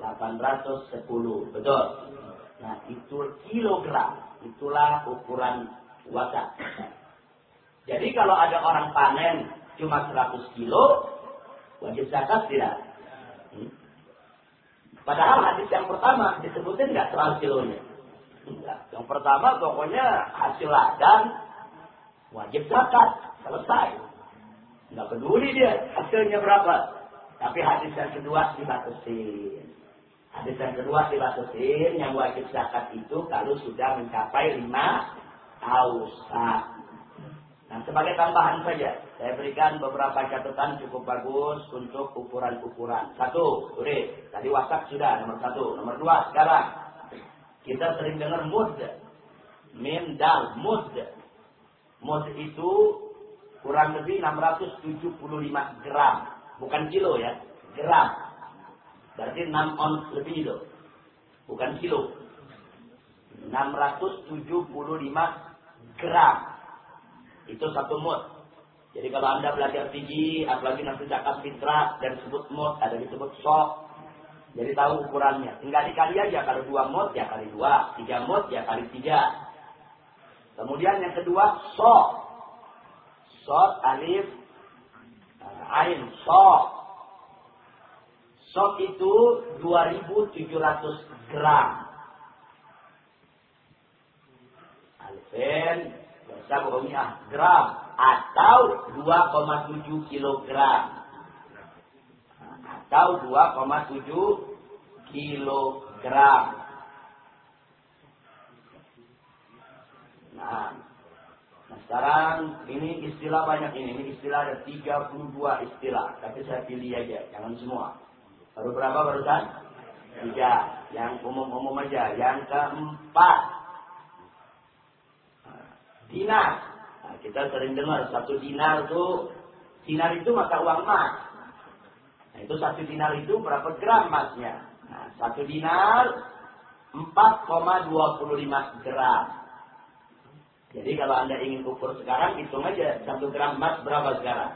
810 betul nah itu kilogram itulah ukuran wadah jadi kalau ada orang panen cuma 100 kilo wajib zakat tidak? Padahal hadis yang pertama disebutin nggak 100 kilonya. Yang pertama pokoknya hasil ladang wajib zakat. Selesai. Nggak peduli dia hasilnya berapa. Tapi hadis yang kedua dibatasin. Hadis yang kedua dibatasin. Yang wajib zakat itu kalau sudah mencapai lima ausak. Nah, sebagai tambahan saja, saya berikan beberapa catatan cukup bagus untuk ukuran-ukuran. Satu, udah, tadi wasak sudah, nomor satu. Nomor dua, sekarang. Kita sering dengar mud. Min dal, mud. Mud itu kurang lebih 675 gram. Bukan kilo ya, gram. Berarti 6 ons lebih itu. Bukan kilo. 675 gram itu satu mut. Jadi kalau Anda belajar tinggi, apalagi nanti zakat fitrah dan disebut mut, ada disebut sok. Jadi tahu ukurannya. Tinggal dikali aja. Kalau dua mut, ya kali dua. Tiga mut, ya kali tiga. Kemudian yang kedua, sok. Sok, alif, eh, ain, sok. Sok itu 2700 gram. Alifin, sab'umiyah gram atau 2,7 kilogram atau 2,7 kilogram. Nah, nah sekarang ini istilah banyak ini. Ini istilah ada 32 istilah. Tapi saya pilih aja, jangan semua. Baru berapa barusan? Tiga. Yang umum-umum aja. Yang keempat Dinar. Nah, kita sering dengar satu dinar itu dinar itu mata uang emas. Nah, itu satu dinar itu berapa gram emasnya? Nah, satu dinar 4,25 gram. Jadi kalau Anda ingin ukur sekarang, hitung aja satu gram emas berapa sekarang.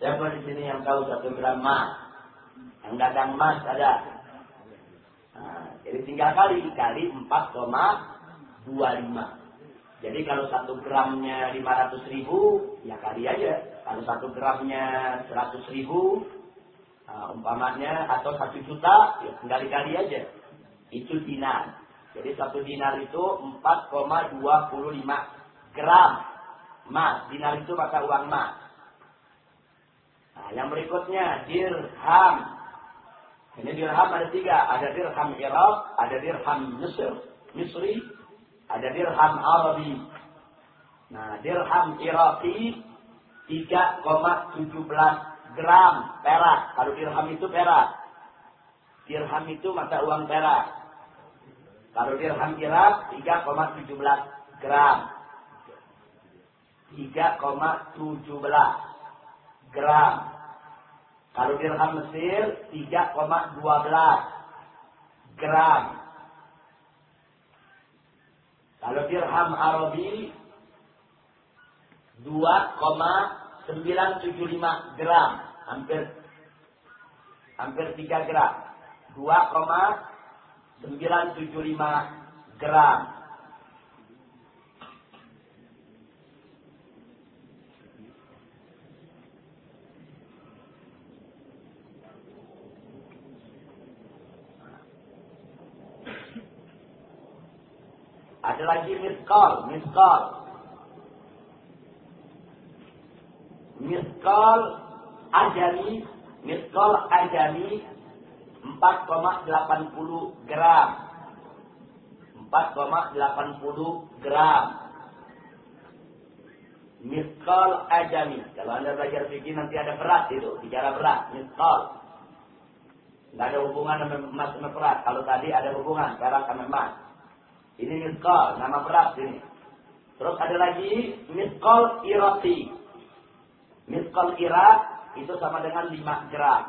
Siapa di sini yang tahu satu gram emas? Yang dagang emas ada. Nah, jadi tinggal kali kali 4,25. Jadi kalau satu gramnya 500 ribu, ya kali aja. Kalau satu gramnya 100 ribu, uh, umpamanya atau satu juta, ya tinggal kali aja. Itu dinar. Jadi satu dinar itu 4,25 gram emas. Dinar itu maka uang emas. Nah, yang berikutnya dirham. Ini dirham ada tiga. Ada dirham Irak, ada dirham Mesir, Misri, ada dirham Arabi. Nah, dirham Iraki 3,17 gram perak. Kalau dirham itu perak. Dirham itu mata uang perak. Kalau dirham Irak 3,17 gram. 3,17 gram. Kalau dirham Mesir 3,12 gram. Kalau dirham Arabi 2,975 gram, hampir hampir 3 gram. 2,975 gram. Ada lagi miskal, miskal. Miskal ajami, miskal ajami 4,80 gram. 4,80 gram. Miskal ajami. Kalau Anda belajar fikih nanti ada berat itu. Bicara berat. Miskal. Tidak ada hubungan dengan emas sama berat. Kalau tadi ada hubungan. Perak sama emas. Ini miskal, nama berat ini. Terus ada lagi miskal irati. Miskal irat itu sama dengan 5 gram.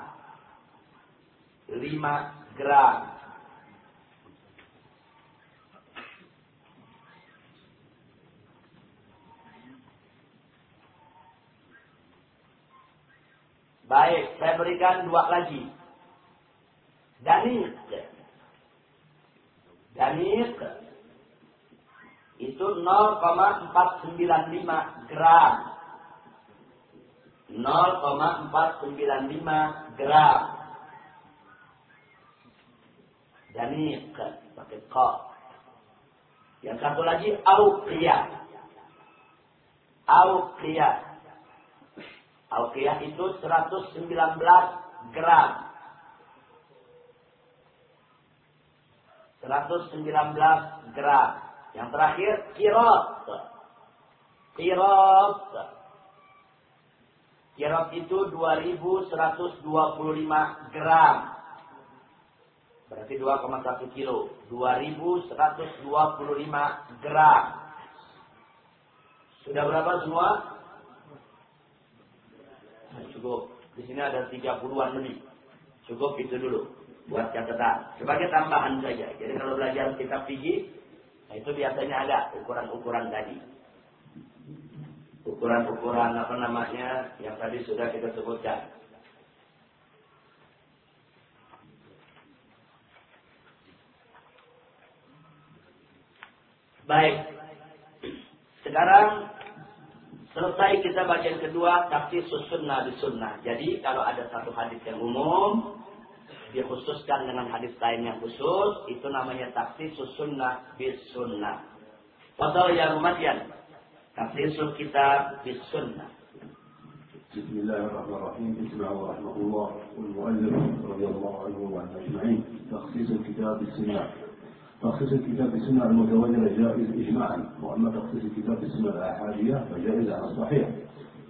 5 gram. Baik, saya berikan dua lagi. Danik. Danik itu 0,495 gram. 0,495 gram. Danik pakai ko. Yang satu lagi auqiyah. Auqiyah. Auqiyah itu 119 gram. 119 gram. Yang terakhir kirot. Kirot. Kirot itu 2125 gram. Berarti 2,1 kilo. 2125 gram. Sudah berapa semua? Nah, cukup. Di sini ada 30-an lebih. Cukup itu dulu. Buat catatan. Sebagai tambahan saja. Jadi kalau belajar kitab fikih Nah, itu biasanya ada ukuran-ukuran tadi. Ukuran-ukuran apa namanya yang tadi sudah kita sebutkan. Baik. Sekarang selesai kita bagian kedua tafsir sunnah di sunnah. Jadi kalau ada satu hadis yang umum, dikhususkan dengan hadis lain yang khusus, itu namanya taksisus sunnah bis sunnah. Fadal ya Rumadian, taksisul kitab bis sunnah. بسم الله الرحمن الرحيم الله ورحمة الله والمؤلف رضي الله عنه وعن أجمعين تخصيص الكتاب بالسنة تخصيص الكتاب بالسنة المتواترة جائز إجماعا وأما تخصيص الكتاب بالسنة الآحادية فجائز على الصحيح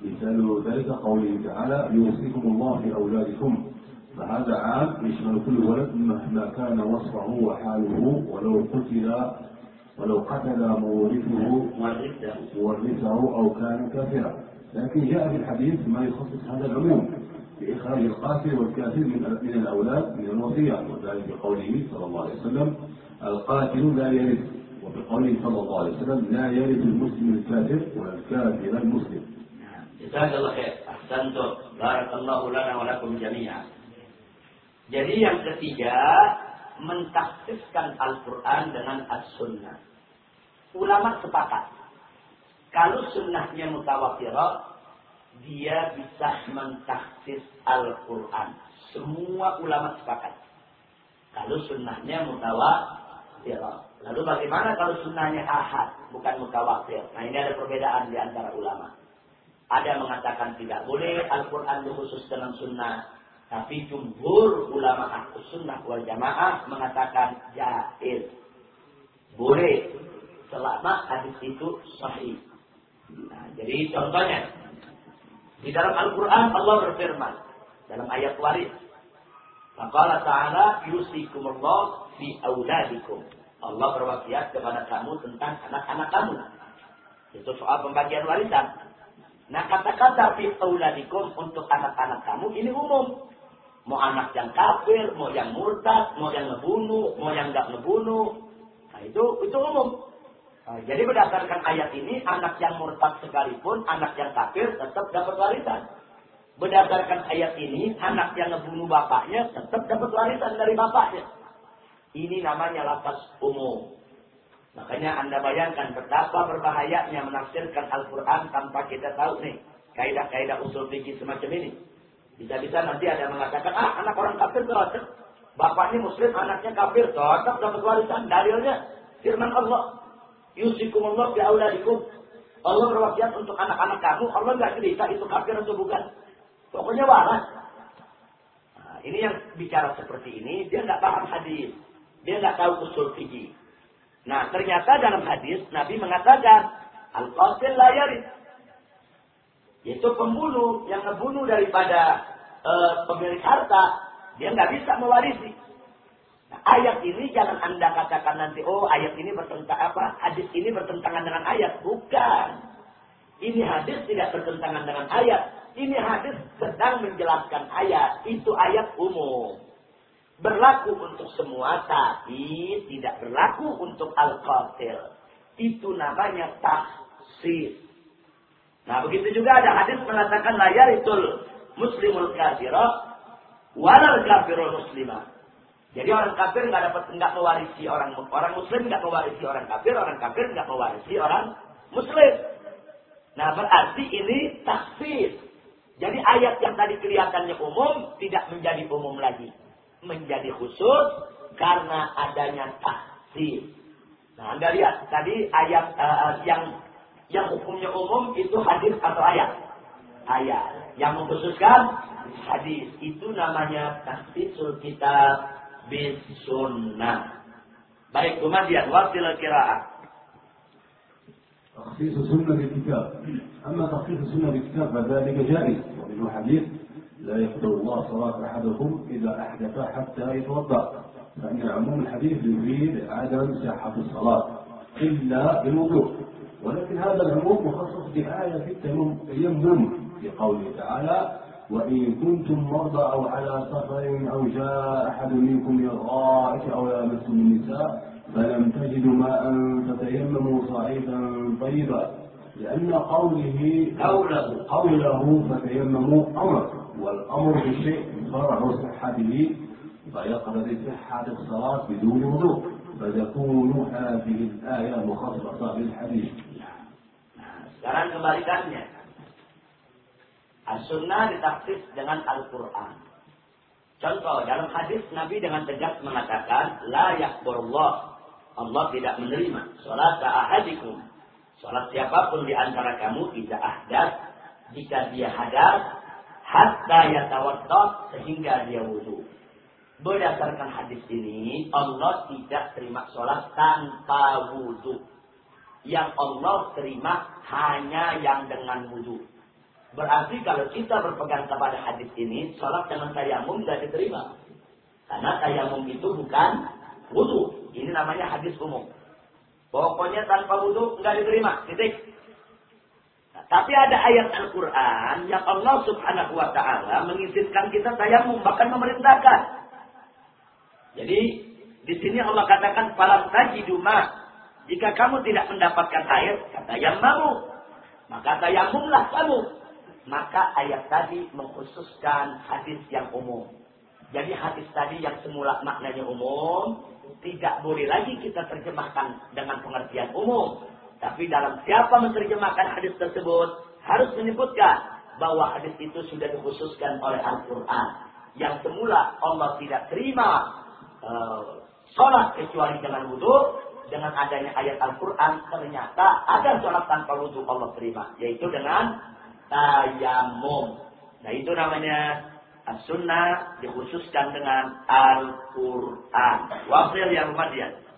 مثال ذلك قوله تعالى يوصيكم الله في أولادكم فهذا عام يشمل كل ولد مهما كان وصفه وحاله ولو قتل ولو قتل مورثه مورثه أو كان كافرا. لكن جاء في الحديث ما يخصص هذا العموم بإخراج القاتل والكافر من من الأولاد من الوصية وذلك بقوله صلى الله عليه وسلم القاتل لا يرث. وبقوله صلى الله عليه وسلم لا يرث المسلم الكافر ولا الكافر المسلم. جزاك الله خير. أحسنتم. بارك الله لنا ولكم جميعا. Jadi yang ketiga mentaksiskan Al-Quran dengan As-Sunnah. Ulama sepakat. Kalau sunnahnya mutawatirah, dia bisa mentaksis Al-Quran. Semua ulama sepakat. Kalau sunnahnya mutawatirah. Lalu bagaimana kalau sunnahnya ahad, bukan mutawatir? Nah ini ada perbedaan di antara ulama. Ada mengatakan tidak boleh Al-Quran khusus dengan sunnah. Tapi jumhur ulama ahlu sunnah wal jamaah mengatakan jahil. Boleh. Selama hadis itu sahih. Nah, jadi contohnya. Di dalam Al-Quran Allah berfirman. Dalam ayat waris. Maka Ta'ala yusikumullah fi awladikum. Allah berwasiat kepada kamu tentang anak-anak kamu. Itu soal pembagian warisan. Nah kata-kata fi awladikum untuk anak-anak kamu ini umum. Mau anak yang kafir, mau yang murtad, mau yang ngebunuh, mau yang nggak ngebunuh. Nah itu itu umum. Nah, jadi berdasarkan ayat ini, anak yang murtad sekalipun, anak yang kafir tetap dapat warisan. Berdasarkan ayat ini, anak yang ngebunuh bapaknya tetap dapat warisan dari bapaknya. Ini namanya lapas umum. Makanya Anda bayangkan betapa berbahayanya menafsirkan Al-Quran tanpa kita tahu nih. Kaidah-kaidah usul fikih semacam ini. Bisa-bisa nanti ada mengatakan, ah anak orang kafir cocok. Bapaknya muslim, anaknya kafir, cocok dapat warisan. Dalilnya firman Allah. Yusikumullah bi'auladikum. Allah berwasiat untuk anak-anak kamu. Allah nggak cerita itu kafir atau bukan. Pokoknya waras. Nah, ini yang bicara seperti ini, dia nggak paham hadis. Dia nggak tahu usul fikih. Nah, ternyata dalam hadis Nabi mengatakan, Al-Qatil la yarid. Yaitu pembunuh yang membunuh daripada e, pemilik harta, dia nggak bisa mewarisi. Nah, ayat ini jangan anda katakan nanti, oh ayat ini bertentangan apa? Hadis ini bertentangan dengan ayat, bukan. Ini hadis tidak bertentangan dengan ayat. Ini hadis sedang menjelaskan ayat. Itu ayat umum. Berlaku untuk semua, tapi tidak berlaku untuk al-qatil. Itu namanya tahsis. Nah begitu juga ada hadis mengatakan layar itu muslimul kafirah walal kafirul muslimah. Jadi orang kafir nggak dapat nggak mewarisi orang orang muslim nggak mewarisi orang kafir, orang kafir nggak mewarisi orang muslim. Nah berarti ini takfir. Jadi ayat yang tadi kelihatannya umum tidak menjadi umum lagi, menjadi khusus karena adanya takfir. Nah anda lihat tadi ayat uh, yang yang hukumnya umum itu hadis atau ayat? Ayat. Yang mengkhususkan hadis. Itu namanya tahfisul kitab bis sunnah. Baik, kemudian wasil kiraat. تخصيص سنة الكتاب أما تخصيص سنة الكتاب فذلك جائز ومن الحديث لا يقبل الله صلاة أحدكم إذا أحدث حتى يتوضأ فإن عموم الحديث يفيد عدم صحة الصلاة إلا بالوضوء ولكن هذا العموم مخصص بآية التيمم في قوله تعالى وإن كنتم مرضى أو على سفر أو جاء أحد منكم من الغائط أو لامستم النساء فلم تجدوا ماء فتيمموا صعيدا طيبا. لأن قوله قوله. قوله فتيمموا أمر والأمر بالشيء فرع صحته فيقتضي صحة الصلاة بدون وضوء فتكون هذه الآية مخصصة بالحديث. Sekarang kebalikannya. As-Sunnah ditafsir dengan Al-Quran. Contoh, dalam hadis Nabi dengan tegas mengatakan, La yakburullah. Allah tidak menerima. Salat ahadikum. Salat siapa pun di antara kamu tidak ahdas. Jika dia hadas, hatta yatawaddad sehingga dia wudhu. Berdasarkan hadis ini, Allah tidak terima sholat tanpa wudhu yang Allah terima hanya yang dengan wudhu. Berarti kalau kita berpegang kepada hadis ini, sholat dengan tayamum tidak diterima. Karena tayamum itu bukan wudhu. Ini namanya hadis umum. Pokoknya tanpa wudhu nggak diterima. Titik. Nah, tapi ada ayat Al-Quran yang Allah subhanahu wa ta'ala mengizinkan kita tayamum. Bahkan memerintahkan. Jadi di sini Allah katakan falam tajidu ma. Jika kamu tidak mendapatkan air, kata yang mau, maka tayamumlah kamu. Maka ayat tadi mengkhususkan hadis yang umum. Jadi hadis tadi yang semula maknanya umum, tidak boleh lagi kita terjemahkan dengan pengertian umum. Tapi dalam siapa menerjemahkan hadis tersebut, harus menyebutkan bahwa hadis itu sudah dikhususkan oleh Al-Quran. Yang semula Allah tidak terima uh, sholat kecuali dengan wudhu, dengan adanya ayat Al-Quran ternyata ada sholat tanpa wudhu Allah terima. Yaitu dengan tayamum. Nah itu namanya As-Sunnah dikhususkan dengan Al-Quran. Wafil yang Madian.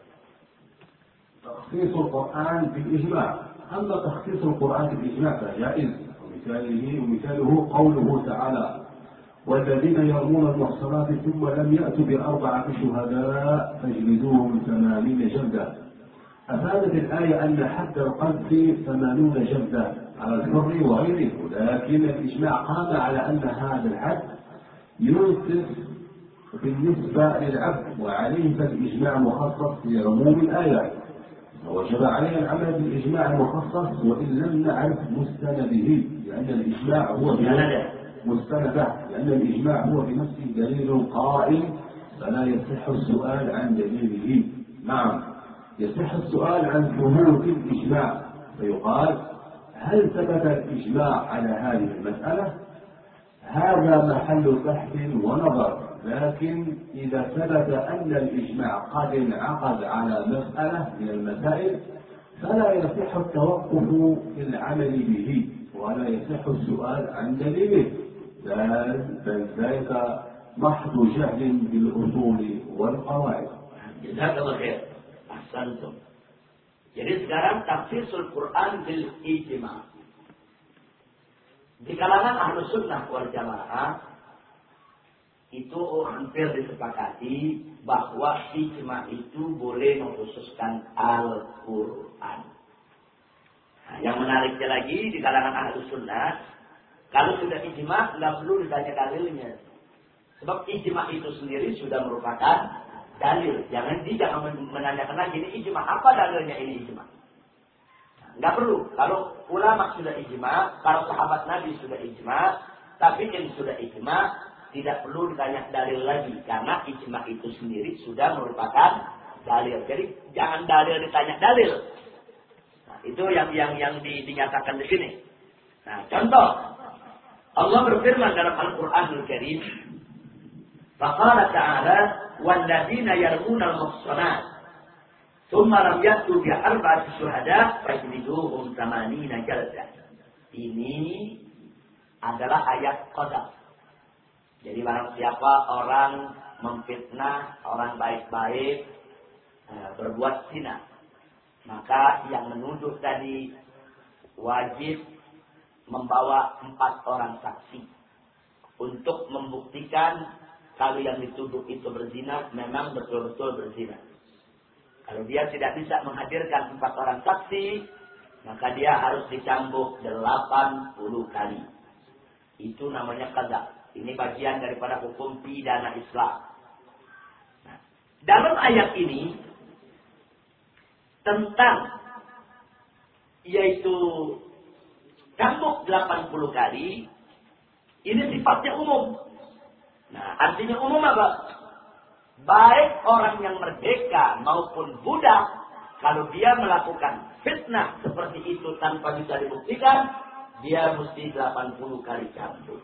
تخصيص القرآن بالإجماع أما تخصيص القرآن بالإجماع فجائز ومثاله ومثاله قوله تعالى والذين يرمون المحصنات ثم لم يأتوا بأربعة شهداء فاجلدوهم ثمانين جلدة أفادت الآية أن حد القذف ثمانون جلدة على الحر وغيره لكن الإجماع قام على أن هذا الحد ينصف بالنسبة للعبد وعليه فالإجماع مخصص لعموم الآية. ووجب علينا العمل بالإجماع المخصص وإن لم نعرف مستنده لأن الإجماع هو مستندة. لأن الإجماع هو بنفسه دليل قائم فلا يصح السؤال عن دليله. نعم. يصح السؤال عن ثبوت الإجماع فيقال هل ثبت الإجماع على هذه المسألة؟ هذا محل بحث ونظر لكن إذا ثبت أن الإجماع قد انعقد على مسألة من المسائل فلا يصح التوقف في العمل به ولا يصح السؤال عن دليله بل ذلك محض جهل بالأصول والقواعد. جزاك الله خير. Ahsantum. Jadi sekarang tafsir Quran bil ijma. Di kalangan ahlu sunnah wal jamaah itu hampir disepakati bahwa ijma itu boleh mengkhususkan Al-Quran. Nah, yang menariknya lagi di kalangan ahlu sunnah, kalau sudah ijma, nggak perlu ditanya dalilnya. Sebab ijma itu sendiri sudah merupakan dalil. Jangan di jangan menanyakan lagi ini ijma. Apa dalilnya ini ijma? Nggak perlu. Kalau ulama sudah ijma, para sahabat Nabi sudah ijma, tapi yang sudah ijma, tidak perlu ditanya dalil lagi. Karena ijma itu sendiri sudah merupakan dalil. Jadi jangan dalil ditanya dalil. Nah, itu yang yang yang di, dinyatakan di sini. Nah, contoh. Allah berfirman dalam Al-Quranul Karim. Faqala ta'ala, walladzina yarmunal muhsanat Tumma lam yatu بأربعة شهداء syuhada ثمانين tamanina. Ini adalah ayat qadar. Jadi barang siapa orang memfitnah orang baik-baik eh, berbuat zina, maka yang menuduh tadi wajib membawa empat orang saksi untuk membuktikan kalau yang dituduh itu berzina memang betul-betul berzina. Kalau dia tidak bisa menghadirkan empat orang saksi, maka dia harus dicambuk 80 kali. Itu namanya kaza. Ini bagian daripada hukum pidana Islam. Nah, dalam ayat ini tentang yaitu cambuk 80 kali ini sifatnya umum. Nah, artinya umum apa? baik orang yang merdeka maupun budak, kalau dia melakukan fitnah seperti itu tanpa bisa dibuktikan, dia mesti 80 kali cambuk.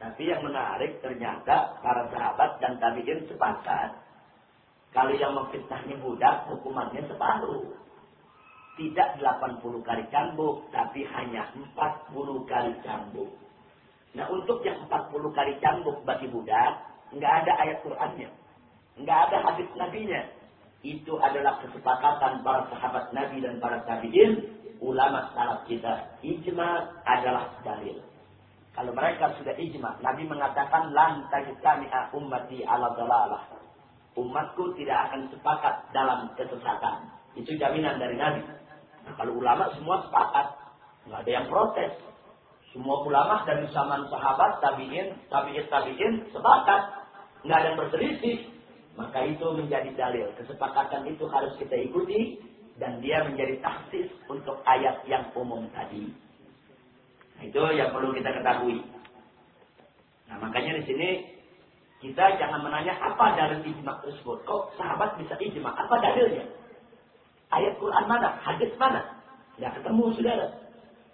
Tapi yang menarik ternyata para sahabat dan tabiin sepakat. Kalau yang memfitnahnya budak, hukumannya separuh. Tidak 80 kali cambuk, tapi hanya 40 kali cambuk. Nah untuk yang 40 kali cambuk bagi budak, Nggak ada ayat Qur'annya. Nggak ada hadis nabinya. Itu adalah kesepakatan para sahabat Nabi dan para tabi'in. Ulama salaf kita. Ijma adalah dalil. Kalau mereka sudah ijma. Nabi mengatakan. Lan ummati ala dalalah. Umatku tidak akan sepakat dalam kesesatan. Itu jaminan dari Nabi. Nah, kalau ulama semua sepakat, nggak ada yang protes. Semua ulama dari zaman sahabat, tabiin, tabiin, tabiin sepakat, nggak ada yang berselisih. Maka itu menjadi dalil. Kesepakatan itu harus kita ikuti dan dia menjadi taksis untuk ayat yang umum tadi. Nah, itu yang perlu kita ketahui. Nah, makanya di sini kita jangan menanya apa dalil ijma tersebut. Kok sahabat bisa ijma? Apa dalilnya? Ayat Quran mana? Hadis mana? Tidak ketemu, saudara.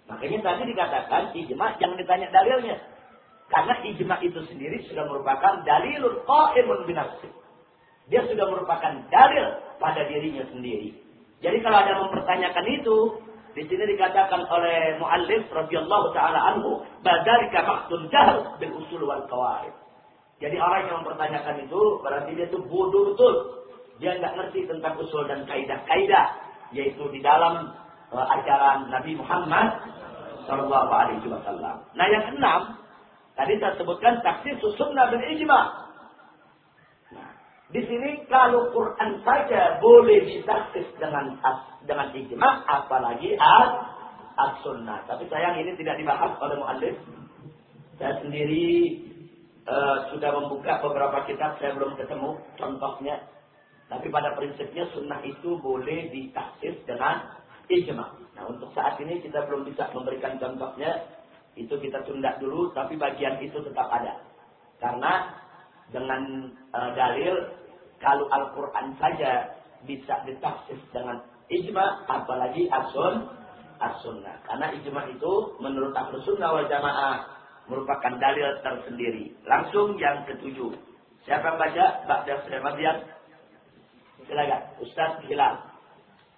Makanya tadi dikatakan ijma jangan ditanya dalilnya. Karena ijma itu sendiri sudah merupakan dalilul qa'imun binafsi. Dia sudah merupakan dalil pada dirinya sendiri. Jadi kalau ada mempertanyakan itu, di sini dikatakan oleh muallif radhiyallahu taala anhu, "Badzalika maqtun jahl bil usul wal qawaid." Jadi orang yang mempertanyakan itu berarti dia itu bodoh betul. Dia nggak ngerti tentang usul dan kaidah-kaidah, yaitu di dalam ajaran Nabi Muhammad Shallallahu Alaihi Wasallam. Nah yang enam, tadi saya sebutkan taksir sunnah dan ijma. Nah, di sini kalau Quran saja boleh ditaksis dengan dengan ijma, apalagi as as sunnah. Tapi sayang ini tidak dibahas oleh muallif. Saya sendiri uh, sudah membuka beberapa kitab, saya belum ketemu contohnya tapi pada prinsipnya sunnah itu boleh ditaksis dengan ijma. Nah untuk saat ini kita belum bisa memberikan contohnya. Itu kita tunda dulu, tapi bagian itu tetap ada. Karena dengan e, dalil, kalau Al-Quran saja bisa ditaksis dengan ijma, apalagi asun, as-sunnah. Karena ijma itu menurut ahlu sunnah wal jamaah merupakan dalil tersendiri. Langsung yang ketujuh. Siapa yang baca? Ba'da Sulaiman Silakan, Ustaz Hilal.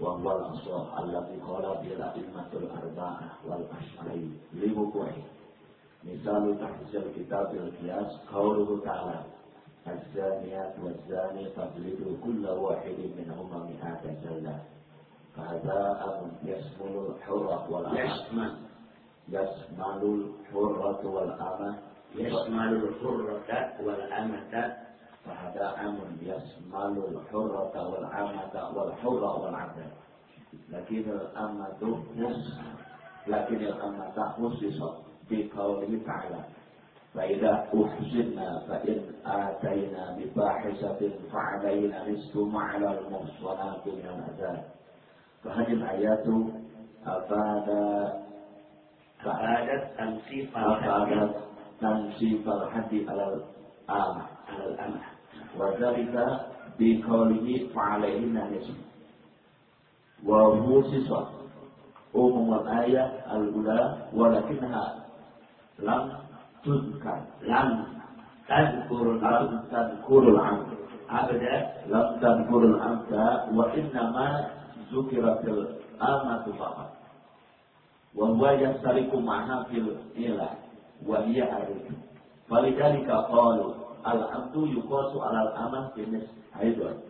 وهو الأصوات الذي قال بالأئمة الأربعة والأشعري. لوقوعه مثال تحت الكتاب القياس قوله تعالى الزانيات والزاني فاجلدوا كل واحد منهما مئات جلدة. فهذا يشمل الحرة والأمة. يشمل. يشمل الحرة والأمة. يشمل الحرة والأمة. فهذا أمر يشمل الحرة والعامة والحرة والعبد لكن الأمة لكن الأمة خصصت بقوله تعالى فإذا أحسنا فإن آتينا بفاحشة فعلينا نصف ما على المحصنات من العذاب فهذه الآيات أفاد أفادت أفادت تنصيف الحد على الأمة على الأمة. Wadalika biqalihi fa'alaihinna nisb. Wa musiswa. Umum ayat al-ula walakinha lam tuzkar lam tadkur lam tadkurul amr abda lam tadkurul amda wa innama zukiratil amatu faqat wa huwa yastariku ma'ha ila wa hiya arif falidhalika qalu al-abdu yuqasu alal amah jenis haidun.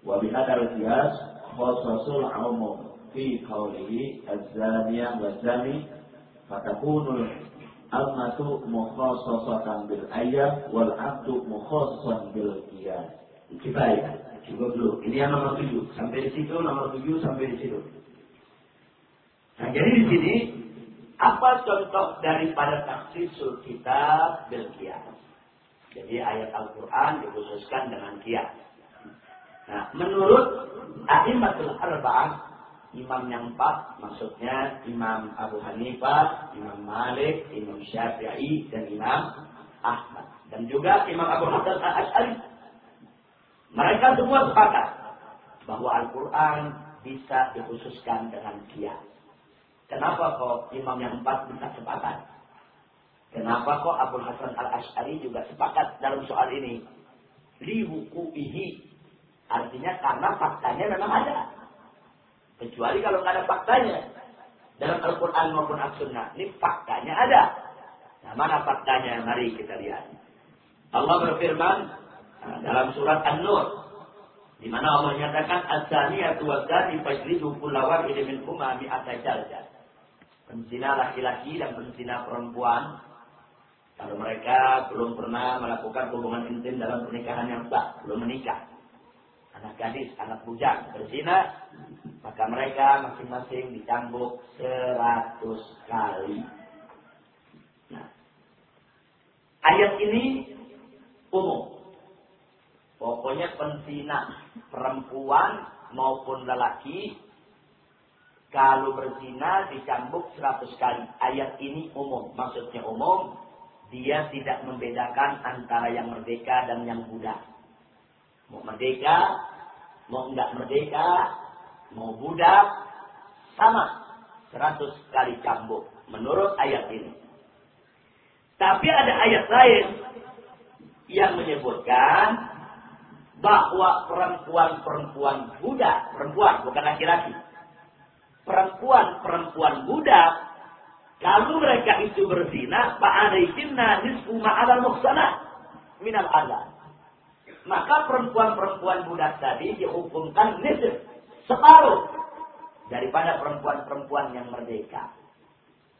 Wa bihadar qiyas khasasul umum fi qawlihi az-zaniyah wa zani fatakunul amatu mukhassasatan bil ayat wal abdu mukhassasan bil qiyas. Kifayah. Cukup dulu. Ini yang nomor tujuh. Sampai di situ, nomor tujuh sampai di situ. Nah, jadi di sini apa contoh daripada taksisul kitab bil qiyas? Jadi ayat Al-Quran dikhususkan dengan kias. Nah, menurut A'imatul Arba'ah, imam yang empat, maksudnya Imam Abu Hanifah, Imam Malik, Imam Syafi'i, dan Imam Ahmad. Dan juga Imam Abu Hasan al-Ash'ari. Mereka semua sepakat bahwa Al-Quran bisa dikhususkan dengan kias. Kenapa kok imam yang empat bisa sepakat? Kenapa kok Abu Hasan al Ashari juga sepakat dalam soal ini? Liwuku'ihi. Artinya karena faktanya memang ada. Kecuali kalau nggak ada faktanya. dalam Al-Quran maupun As-Sunnah. Ini faktanya ada. Nah, mana faktanya? Mari kita lihat. Allah berfirman nah, dalam surat An-Nur di mana Allah nyatakan az-zaniyatu waz-zani fajlidu kulla ini min huma mi'ata jaldah. Penzina laki-laki dan penzina perempuan kalau mereka belum pernah melakukan hubungan intim dalam pernikahan yang sah, belum menikah. Anak gadis, anak bujang berzina, maka mereka masing-masing dicambuk seratus kali. Nah, ayat ini umum. Pokoknya penzina perempuan maupun lelaki kalau berzina dicambuk seratus kali. Ayat ini umum. Maksudnya umum. Dia tidak membedakan antara yang merdeka dan yang budak. Mau merdeka, mau enggak merdeka, mau budak, sama. Seratus kali cambuk. Menurut ayat ini. Tapi ada ayat lain yang menyebutkan bahwa perempuan-perempuan budak, perempuan bukan laki-laki, perempuan-perempuan budak, kalau mereka itu berzina, fa'alaihinna nisfu ma'alal muhsanah minal adab. Maka perempuan-perempuan budak tadi dihukumkan nisf, separuh daripada perempuan-perempuan yang merdeka.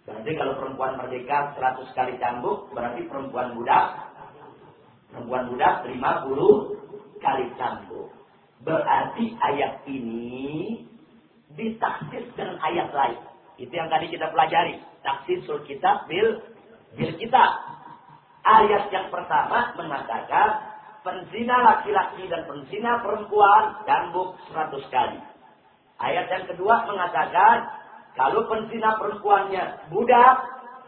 Berarti kalau perempuan merdeka 100 kali cambuk, berarti perempuan budak perempuan budak 50 kali cambuk. Berarti ayat ini ditaksis dengan ayat lain. Itu yang tadi kita pelajari. Taksisul kitab bil bil kitab. Ayat yang pertama mengatakan penzina laki-laki dan penzina perempuan cambuk 100 kali. Ayat yang kedua mengatakan kalau penzina perempuannya budak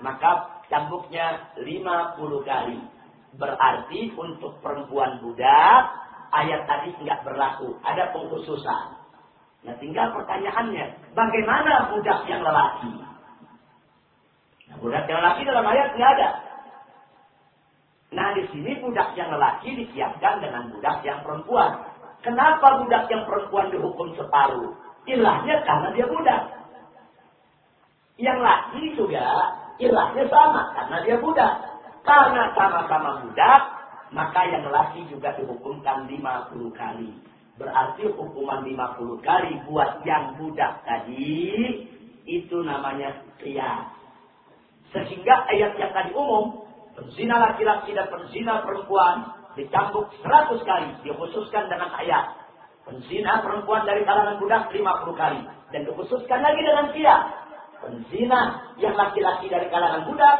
maka cambuknya 50 kali. Berarti untuk perempuan budak, ayat tadi tidak berlaku. Ada pengkhususan. Nah tinggal pertanyaannya, bagaimana budak yang lelaki? Budak yang lelaki dalam ayat tidak ada. Nah di sini budak yang lelaki disiapkan dengan budak yang perempuan. Kenapa budak yang perempuan dihukum separuh? Ilahnya karena dia budak. Yang laki juga ilahnya sama karena dia budak. Karena sama-sama budak, maka yang laki juga dihukumkan 50 kali. Berarti hukuman 50 kali buat yang budak tadi, itu namanya qiyas. Sehingga ayat yang tadi umum, penzina laki-laki dan penzina perempuan dicambuk 100 kali, dikhususkan dengan ayat. Penzina perempuan dari kalangan budak 50 kali. Dan dikhususkan lagi dengan qiyas. Penzina yang laki-laki dari kalangan budak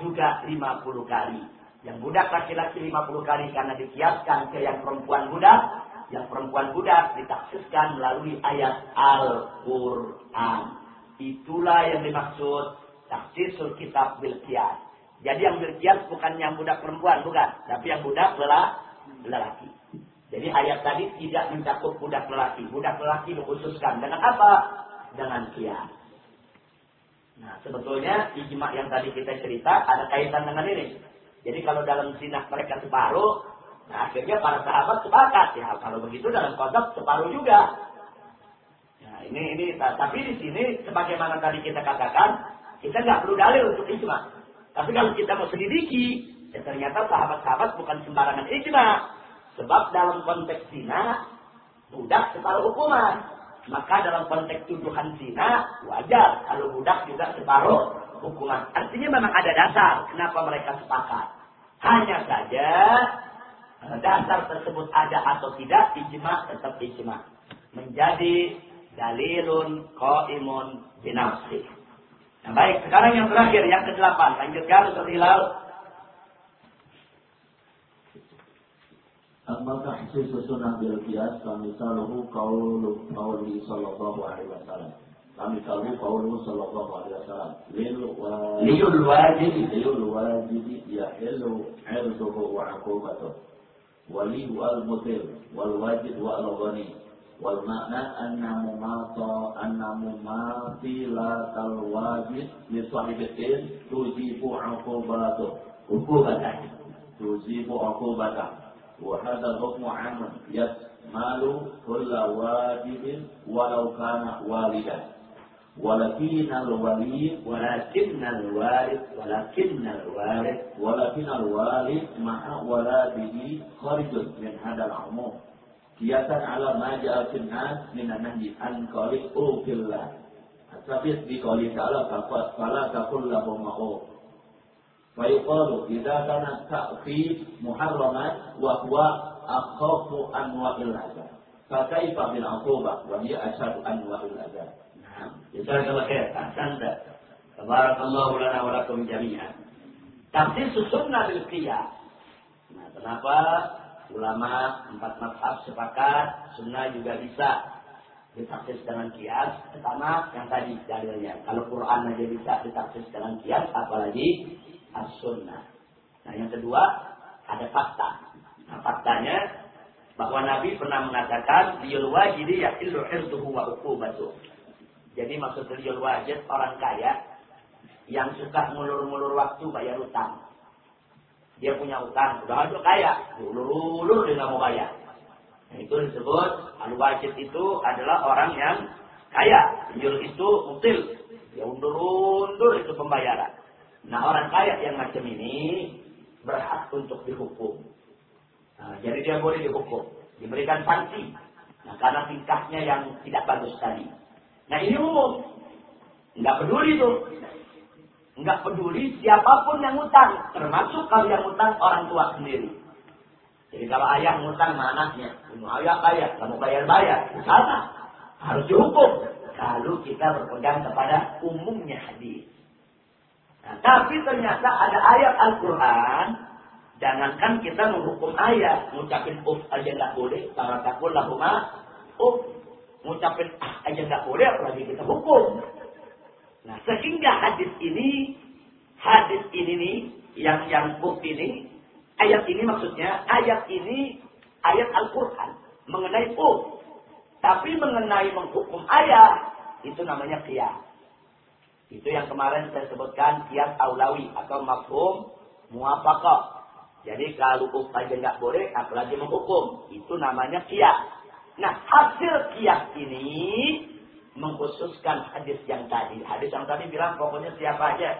juga 50 kali. Yang budak laki-laki 50 kali karena dikiaskan ke yang perempuan budak. Yang perempuan budak ditaksiskan melalui ayat Al-Quran. Itulah yang dimaksud taksisul kitab bil Jadi yang bil bukan yang budak perempuan, bukan. Tapi yang budak lelaki. Jadi ayat tadi tidak mencakup budak lelaki. Budak lelaki dikhususkan. Dengan apa? Dengan kias. Nah, sebetulnya ijma yang tadi kita cerita ada kaitan dengan ini. Jadi kalau dalam sinah mereka separuh, nah akhirnya para sahabat sepakat ya kalau begitu dalam konteks separuh juga. Nah, ini ini tapi di sini sebagaimana tadi kita katakan, kita nggak perlu dalil untuk ijma. Tapi kalau kita mau selidiki, ya ternyata sahabat-sahabat bukan sembarangan ijma. Sebab dalam konteks zina, budak separuh hukuman. Maka dalam konteks tuduhan zina, wajar kalau budak juga separuh hukuman. Artinya memang ada dasar kenapa mereka sepakat. Hanya saja eh, dasar tersebut ada atau tidak, ijma tetap ijma. Menjadi dalilun qaimun binafsi. Nah, baik, sekarang yang terakhir, yang ke-8. Lanjutkan Ustaz Hilal. Apakah hasil sesunah bil kias kami tahu kaulu kauli sallallahu alaihi wasallam. Kami tahu kaulu sallallahu alaihi wasallam. Liul wajib Liul wajib ya hilu irzuhu wa akubatuh. Wali wal mutil wal wajib wa al ghani والمعنى أن مماطى أن مماثلة الواجب لصاحب الدين تجيب عقوبته. عقوبته تجيب عقوبته. وهذا الحكم عام يشمل كل واجب ولو كان والدا. ولكن الولي ولكن الوارث ولكن الوارث ولكن الوالد مع ولاده خارج من هذا العموم. kiasan ala maja al-sin'an minanahji di qali ukillah. Asabit di qali ta'ala kafat fala kapul lah ma'u. Fa yuqalu idza kana ta'khif muharraman wa huwa akhafu anwa'il azab. Fa kaifa bil wa hiya ashad anwa'il azab. Naam. Jazakallahu khair. Ahsanta. Tabarakallahu lana wa lakum jami'an. Tafsir bil. Nah, kenapa ulama empat mazhab sepakat sunnah juga bisa ditafsir dengan kias. Pertama yang tadi dalilnya. Kalau Quran aja bisa ditafsir dengan kias, apalagi as-sunnah. Nah yang kedua ada fakta. Nah faktanya bahwa Nabi pernah mengatakan liyul wajidi yakillu irduhu wa uqubatuh. Jadi maksud beliau wajib orang kaya yang suka ngulur-ngulur waktu bayar utang. Dia punya utang, sudah ada kaya, ulur-ulur dia nggak mau bayar. Nah, itu disebut al wajib itu adalah orang yang kaya. Beliau itu util, dia undur-undur itu pembayaran. Nah orang kaya yang macam ini berhak untuk dihukum. Nah, jadi dia boleh dihukum, diberikan sanksi. Nah, karena tingkahnya yang tidak bagus tadi. Nah ini umum. Enggak peduli tuh. Enggak peduli siapa pun yang ngutang. Termasuk kalau yang ngutang orang tua sendiri. Jadi kalau ayah ngutang sama anaknya. Ayah kaya, kamu bayar-bayar. Sama. Harus dihukum. Kalau kita berpegang kepada umumnya hadis. Nah, tapi ternyata ada ayat Al-Quran. Jangankan kita menghukum ayat. Ngucapin uf aja nggak boleh. Kalau takut lahuma uf ngucapin ah aja nggak boleh apalagi kita hukum. Nah sehingga hadis ini hadis ini nih yang yang bukti ini ayat ini maksudnya ayat ini ayat Al-Quran mengenai hukum. Tapi mengenai menghukum ayat itu namanya kias. Itu yang kemarin saya sebutkan kias aulawi atau mafhum muafaqah. Jadi kalau hukum aja nggak boleh, apalagi menghukum. Itu namanya kias. Nah, hasil kias ini mengkhususkan hadis yang tadi. Hadis yang tadi bilang pokoknya siapa aja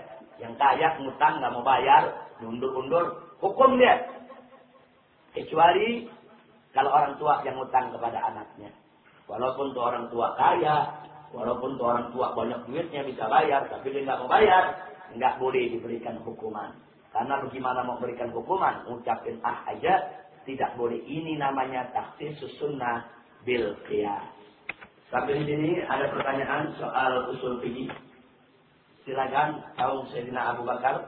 yang kaya ngutang nggak mau bayar, undur-undur, hukum dia. Kecuali kalau orang tua yang ngutang kepada anaknya. Walaupun tuh orang tua kaya, walaupun tuh orang tua banyak duitnya bisa bayar, tapi dia nggak mau bayar, nggak boleh diberikan hukuman. Karena bagaimana mau berikan hukuman? Ucapin ah aja, tidak boleh. Ini namanya taksir sunnah bil qiyas. Sampai di sini ada pertanyaan soal usul fikih. Silakan kaum Sayyidina Abu Bakar.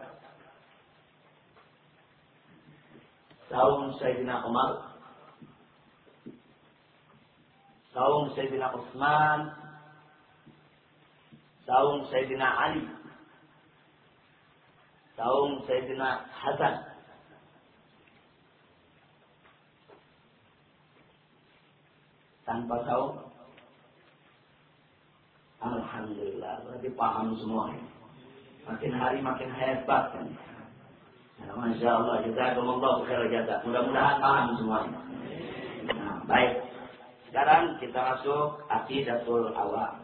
Kaum Sayyidina Umar. Kaum Sayyidina Utsman. Kaum Sayyidina Ali. Kaum Sayyidina Hasan. tanpa tahu Alhamdulillah berarti paham semua. Makin hari makin hebat kan. Ya, Masya Allah jazakumullah khair jaza mudah-mudahan paham semuanya nah, baik. Sekarang kita masuk akidatul awal